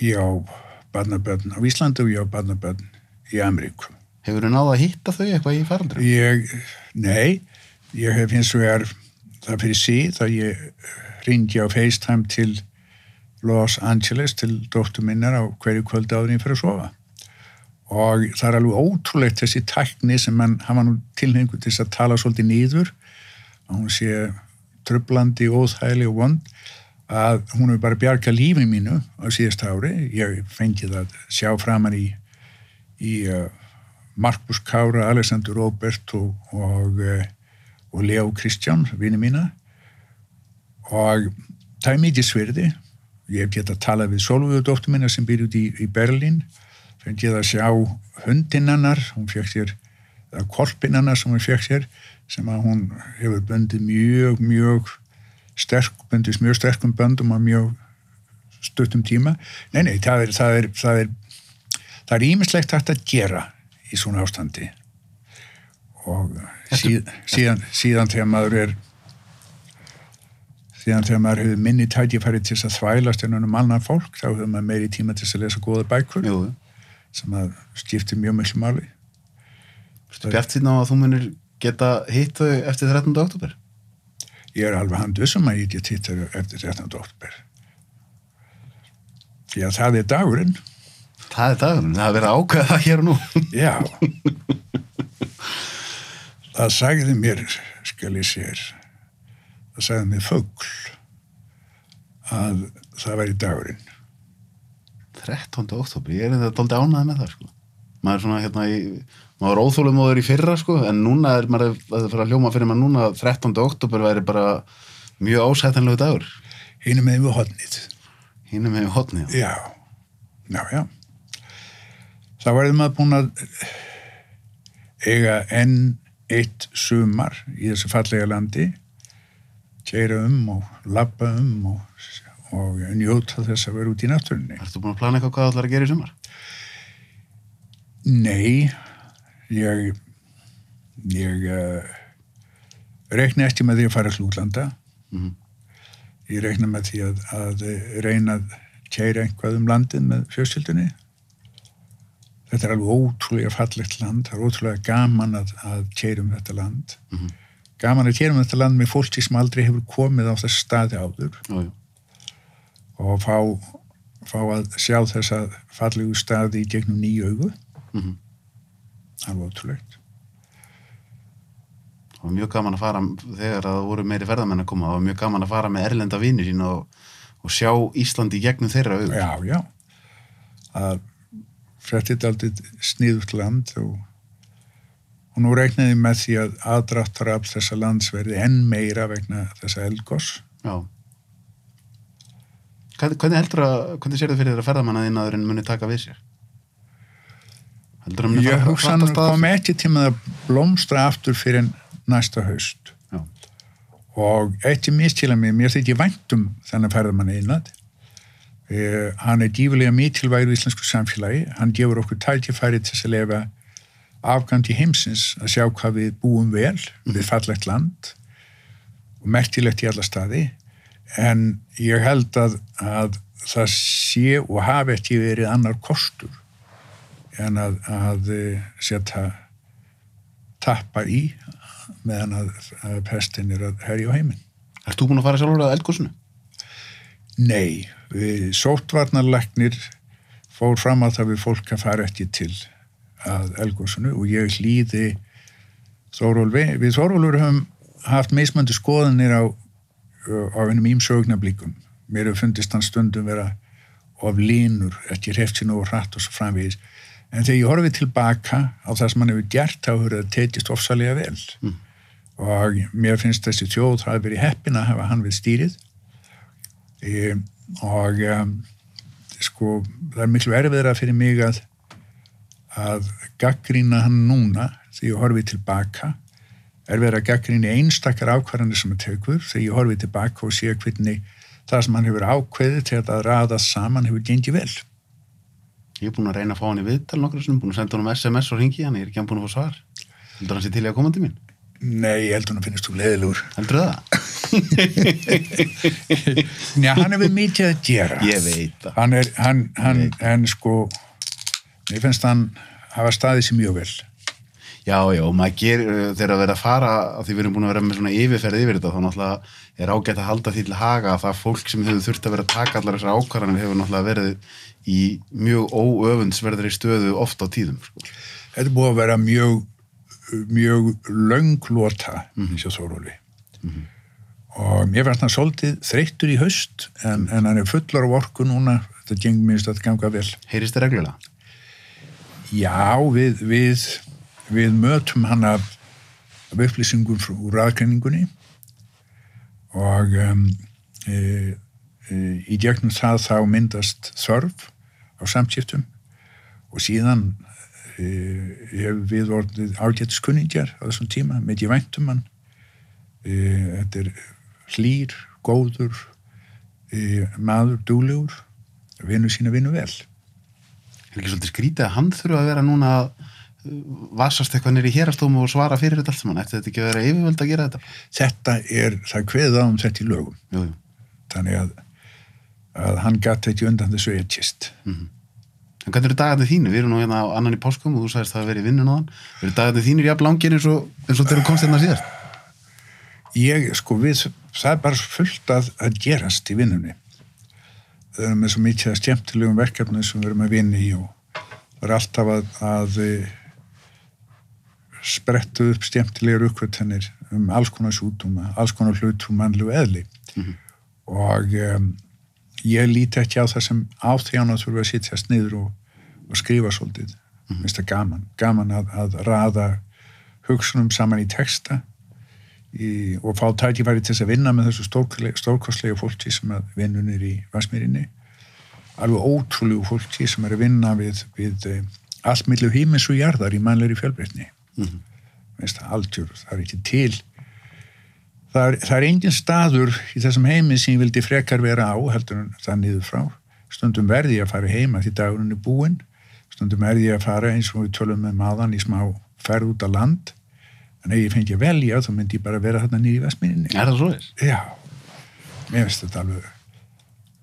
já barnabörn á Íslandu og já barnabörn í Ameríku Hefur þú náða að hitta þau eitthvað í farandru? Ég, nei ég hef hins vegar það fyrir síð að ég ringi á FaceTime til Los Angeles til dóttur minnar á hverju kvöldi áður í fyrir að sofa. Og það er alveg ótrúlegt þessi tækni sem mann hafa nú tilhengu til þess að tala svolítið nýður að hún sé tröflandi, óþægli og vond. Að hún hefur bara bjargað lífið mínu á síðast ári. Ég fengið að sjá framann í í uh, Markus Kára, Alexander Robert og, og, uh, og Leo Kristján, vini mína og það er mikið svirði ég hef gett að tala við Solveig dóttur minna sem býr út í, í Berlín. Fengi ég að sjá hundinannar hún fekk sér, eða korpinannar sem hún fekk sér sem að hún hefur böndið mjög mjög sterk, böndist mjög sterkum böndum á mjög stuttum tíma. Nei, nei, það er það er, það er, það er ímislegt hægt að gera í svona ástandi. Og síðan, síðan, síðan þegar maður er síðan þegar maður hefur minni tækifæri til þess að þvælast en um annan fólk þá hefur maður meiri tíma til þess að lesa góða bækur Jú. sem að skiptir mjög mjög máli Bjart síðan á að þú munir geta hitt þau eftir 13. oktober? Ég er alveg handið sem að ég get hitt þau eftir 13. oktober Já, það er dagurinn. Það er dagurinn, það er að ákveða hér og nú. [LAUGHS] Já. það sagði mér, skal ég sér, sagði mér fögl að það væri dagurinn. 13. oktober, ég er þetta doldi ánæði með það, sko. Maður er svona hérna í, maður er óþólumóður í fyrra, sko, en núna er maður að fara að hljóma fyrir maður núna að 13. oktober væri bara mjög ásættanlegu dagur. Hínum með við hodnið. Hínum hefur hotnið. Já, já, já. Það varðið maður búin að eiga enn eitt sumar í þessu fallega landi, keira um og labba um og, og njóta þess að vera út í náttúrunni. Ertu búin að plana eitthvað hvað það ætlar að gera í sumar? Nei, ég, ég uh, reikna ekki með því að fara til útlanda. Mhm. Ég reikna með því að, að reyna að keira einhvað um landin með fjöskildunni. Þetta er alveg ótrúlega fallegt land, það er ótrúlega gaman að, að keira um þetta land. Mhm. Gaman að keira um þetta land með fólki sem aldrei hefur komið á þess staði áður jú. og fá, fá að sjá þessa fallegu staði í gegnum nýju augu. Mhm. Alveg ótrúlegt. Það var mjög gaman að fara þegar það voru meiri ferðamenn að koma. Það var mjög gaman að fara með erlenda vini sín og, og sjá Íslandi í gegnum þeirra auð. Já, já. Það fréttið aldrei sniðut land og, og nú reiknaði með því að aðdráttar af þessa lands verði enn meira vegna þessa eldgoss. Já. Hvernig, heldur að, hvernig sér þið fyrir þeirra ferðamannaðinaðurinn muni taka við sér? Heldur að muni Ég fara hratt af stað? kom ekki tíma að blómstra aftur fyrir næsta haust Já. og eitt í miskila mig, mér þykir væntum þennan ferðamanni innat. Eh, hann er dífilega mikilvægur í íslensku samfélagi, hann gefur okkur tækifæri til að lefa afgant í heimsins að sjá hvað við búum vel við fallegt land og merkilegt í alla staði en ég held að, að það sé og hafi ekki verið annar kostur en að, að eh, setja tappa í meðan að, að pestin er að herja á heiminn. Ert þú búin að fara sjálfur að eldgósinu? Nei, við sóttvarnarleiknir fór fram að það við fólk að fara ekki til að elgósunu og ég hlýði Þórólfi. Við Þórólfur höfum haft mismöndu skoðanir á, á einum ímsögnablíkum. Mér hefur fundist hann stundum vera of línur, ekki hreft sér nú hratt og svo framvegis. En þegar ég horfið tilbaka á það sem hann hefur gert, þá hefur það tekist ofsalega vel. Mm. Og mér finnst þessi þjóð hafi verið heppin að hafa hann við stýrið. E, og um, sko, það er miklu erfiðra fyrir mig að, að gaggrína hann núna þegar ég horfið tilbaka er verið að gaggrína einstakar ákvarðanir sem að tekur þegar ég horfið tilbaka og sé hvernig það sem hann hefur ákveðið til að raða saman hefur gengið vel. Ég er búin að reyna að fá hann í viðtal nokkru sinni, búin að senda hann um SMS og ringi hann, ég er ekki hann búin að fá svar. Heldur hann sér til í að koma til mín? Nei, ég held hún að finnst þú leðilegur. Heldur það? [LAUGHS] Já, hann hefur mikið að gera. Ég veit það. Hann er, hann, hann, en sko, ég finnst hann hafa staðið sér mjög vel. Já, já, og maður gerir, uh, þegar að vera að fara að því við erum búin að vera með svona yfirferð yfir þetta, þá náttúrulega er ágætt að halda því til haga að það fólk sem hefur þurft að vera að taka allar þessar ákvarðanir hefur náttúrulega verið í mjög óöfundsverðri stöðu oft á tíðum. Sko. Þetta er búið að vera mjög, mjög lönglota mm -hmm. sér Þóróli. Og mér verðast hann svolítið þreyttur í haust, en, en hann er fullar af orku núna, þetta gengum minnst að ganga vel. Heyrist þið reglulega? Já, við, við, við mötum hann af, af upplýsingum úr aðgreiningunni og um, e, e, í gegnum það þá myndast þörf á samskiptum og síðan e, hefur við orðið ágættiskunningjar á þessum tíma með ég væntum hann. E, þetta er hlýr, góður e, maður, dúlegur vinnu sína vinnu vel Er ekki svolítið skrítið að hann þurfa að vera núna að uh, vasast eitthvað nýri hérastómu og svara fyrir þetta allt saman? Ætti þetta ekki að vera yfirvöld að gera þetta? þetta er, það kveða um þetta í lögum Jú, jú. þannig að, að hann gæti ekki undan þessu etjist En hvernig eru dagarnir þínu? Við erum nú hérna á annan í páskum og þú sagðist að það í vinnun á hann. Eru dagarnir þínir jafn langir eins og, eins og þegar þú komst hérna síðast? ég, sko, við, það er bara fullt að, að gerast í vinnunni við erum með svo mikið að skemmtilegum verkefni sem við erum að vinna í og það er alltaf að, að eh, sprettu upp skemmtilegar uppkvötanir um alls konar sjútuma, alls konar hlut um mannlu eðli. Og um, ég líti ekki á það sem áþjána þurfa að sitjast niður og, og skrifa svolítið. Mm -hmm. það gaman, gaman að, að raða hugsunum saman í texta í, og fá tækifæri til þess að vinna með þessu stórkostlega fólki sem að vinnunir í Vasmírinni alveg ótrúlegu fólki sem er að vinna við, við eh, allt millu hímins og jarðar í mannleiri fjölbreytni. Mm -hmm. það, algjör, það er ekki til. Það er, það er engin staður í þessum heimi sem ég vildi frekar vera á heldur það niður frá. Stundum verði ég að fara heima því dagurinn er búinn. Stundum er ég að fara eins og við tölum með maðan í smá ferð út á land en ef ég fengi að velja þá myndi ég bara vera þarna nýri í Vestminni Er það svo þess? Já, mér finnst þetta alveg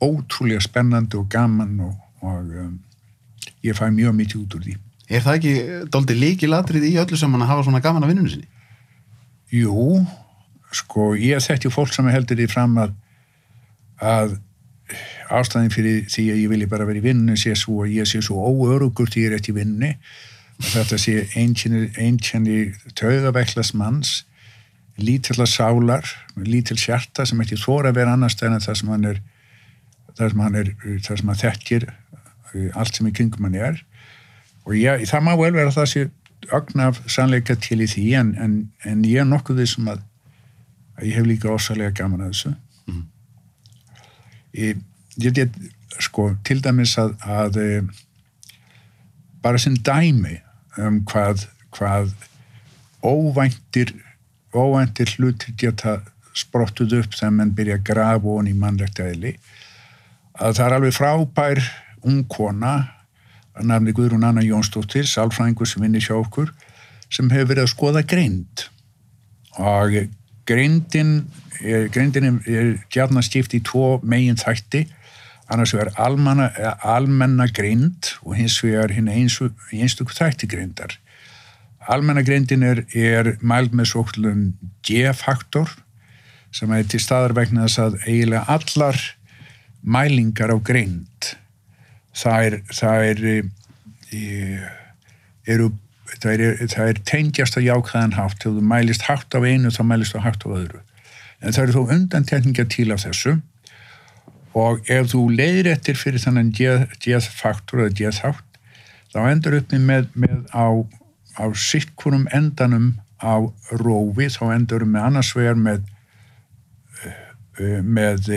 ótrúlega spennandi og gaman og, og um, ég fæ mjög mikið út úr því Er það ekki doldi líki latrið í öllu sem hann að hafa svona gaman að vinnunum sinni? Jú, sko ég þekkti fólk sem heldur því fram að að ástæðin fyrir því að ég vilji bara vera í vinnu sé svo að ég sé svo óörugur því ég er eftir vinnu þetta sé einkenni tögaveklas manns lítilla sálar lítill sjarta sem ekki þóra að vera annars en það sem hann er það sem hann er, það sem hann þekkir allt sem í kringum hann er og ég, það má vel vera það sé ögnaf sannleika til í því en, en, en ég er nokkuð því sem að, að ég hef líka ósalega gaman að þessu mm. ég, ég get sko til dæmis að, að e, bara sem dæmi um hvað, hvað óvæntir óvæntir hlutir geta sprottuð upp þegar mann byrja að grafa honi í mannlegt aðli að það er alveg frábær ungkona að nafni Guðrún Anna Jónsdóttir sálfræðingur sem vinnir hjá okkur sem hefur verið að skoða greind og greindin greindin er gætna skipt í tvo megin þætti annars vegar almenna greind og hins vegar hinn einstaklega þætti greindar almenna greindin er, er mæld með svoklun G-faktor sem er til staðar vegna þess að eiginlega allar mælingar á greind það er það er, eru, það er, er tengjast að jákvæðan hátt. Þegar þú mælist hátt af einu þá mælist þú hátt af öðru. En það eru þó undantekningar til af þessu og ef þú leiðir eftir fyrir þannig geðfaktor eða geðhátt þá endur upp með, með á, á sikkurum endanum á rófi. Þá endur með annars vegar með með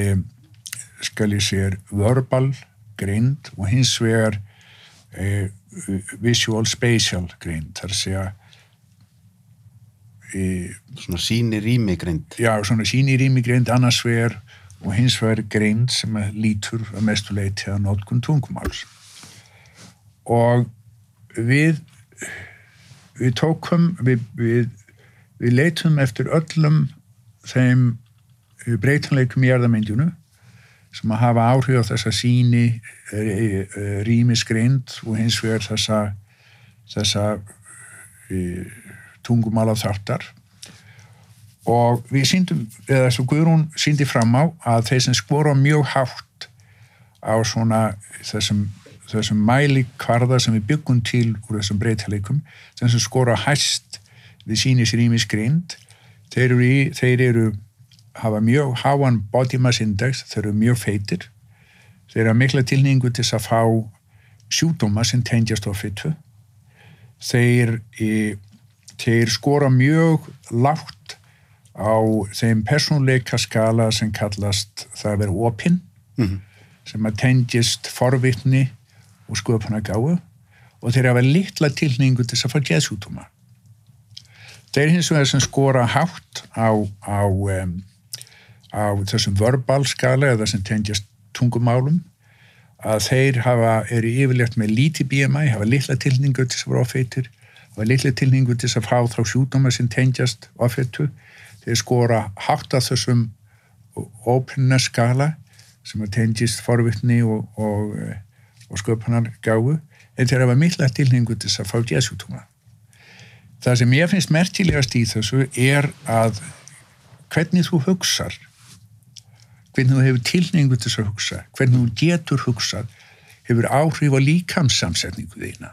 skal ég sér verbal grind og hins vegar eh, visual spatial grind. Þar sé að eh, svona síni rými grind. já, svona síni rými grind annars vegar og hins vegar grind sem lítur að mestu leiti að nótkun tungumáls. Og við við tókum við, við, við leitum eftir öllum þeim breytanleikum í erðamindjunu sem að hafa áhrif á þessa síni eh, eh, rýmisgrind og hins vegar þessa þessa tungumála þáttar og við síndum, eða að Guðrún síndi fram á að þeir sem skvora mjög hátt á svona þessum, þessum mæli kvarða sem við byggum til úr þessum breytalikum, þeir sem skora hæst við sínis rýmisgrind þeir eru, í, þeir eru hafa mjög háan body mass index, þeir eru mjög feitir. Þeir eru mikla tilningu til að fá sjúdóma sem tengjast á fyttu þeir, e, þeir skora mjög lágt á þeim persónleika skala sem kallast það að vera opinn mm -hmm. sem að tengjast forvittni og sköpuna gáðu og þeir hafa litla tilningu til að fá geðsjúdóma þeir hins vegar sem skora hátt á, á um, á þessum verbalskala eða sem tengjast tungumálum að þeir hafa, eru yfirlegt með líti BMI, hafa litla tilningu til þess að vera ofeitur, hafa litla tilningu til þess að fá þá sjúdóma sem tengjast ofeitu, þeir skora hátt að þessum openness skala sem er tengjast forvittni og, og, og sköpunar gáðu, en þeir hafa mikla tilningu til þess að fá djæðsjúdóma. Það sem ég finnst merkilegast í þessu er að hvernig þú hugsar hvernig þú hefur tilningu til þess að hugsa, hvernig þú getur hugsað, hefur áhrif á líkamsamsetningu þína.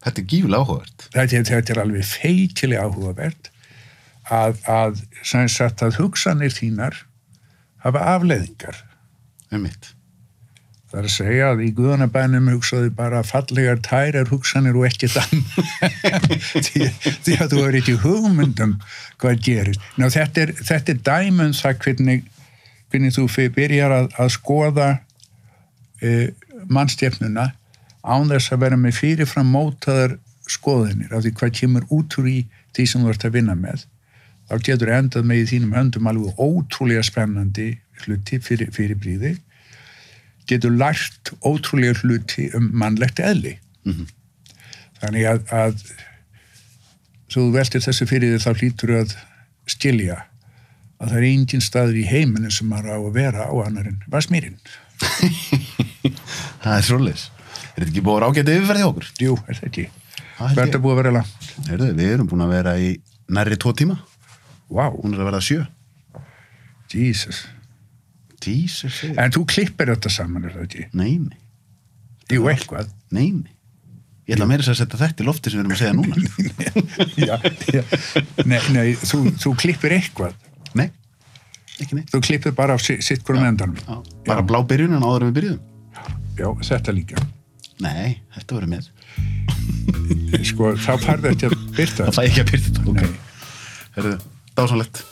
Þetta er gífulega áhugavert. Þetta, þetta er alveg feitilega áhugavert að, að, sem sagt, að hugsanir þínar hafa afleðingar. Einmitt. Það er að segja að í guðanabænum hugsaðu bara fallegar tærar hugsanir og ekki þann [LAUGHS] því, því að þú er ekki hugmyndum hvað gerist. Ná, þetta, er, þetta er dæmum það hvernig, hvernig þú byrjar að, að skoða e, mannstjefnuna án þess að vera með fyrirfram mótaðar skoðinir af því hvað kemur út úr í því sem þú ert að vinna með þá getur endað með í þínum höndum alveg ótrúlega spennandi hluti fyrir, fyrir bríði getur lært ótrúlega hluti um mannlegt eðli Mhm. þannig að, að svo þú veltir þessu fyrir þér þá hlýtur að skilja að það er engin staður í heiminu sem maður á að vera á annarinn Vasmýrin. [LAUGHS] Það er svolítið. Er þetta ekki búið rákætt yfirferði okkur? Jú, er það ekki. Hvað er þetta búið að vera langt? Heyrðu, við erum búin að vera í nærri tvo tíma. Vá, Hún er að verða sjö. Jesus. Jesus, segir. En þú klippir þetta saman, er það ekki? Nei, nei, Jú, eitthvað. nei, nei. Ég ætla meira þess að setja þetta í lofti sem við erum að segja núna. [LAUGHS] já, já. Nei, nei, þú, þú klippir eitthvað. Nei, ekki neitt. Þú klippir bara á si- sitt hverjum endanum. Já, bara blá byrjunin áður en við byrjuðum. Já, þetta líka. Nei, þetta verður með. Sko, þá farði þetta að byrta. Það fæ ekki að byrja þetta. Nei. Herðu, dásanlegt.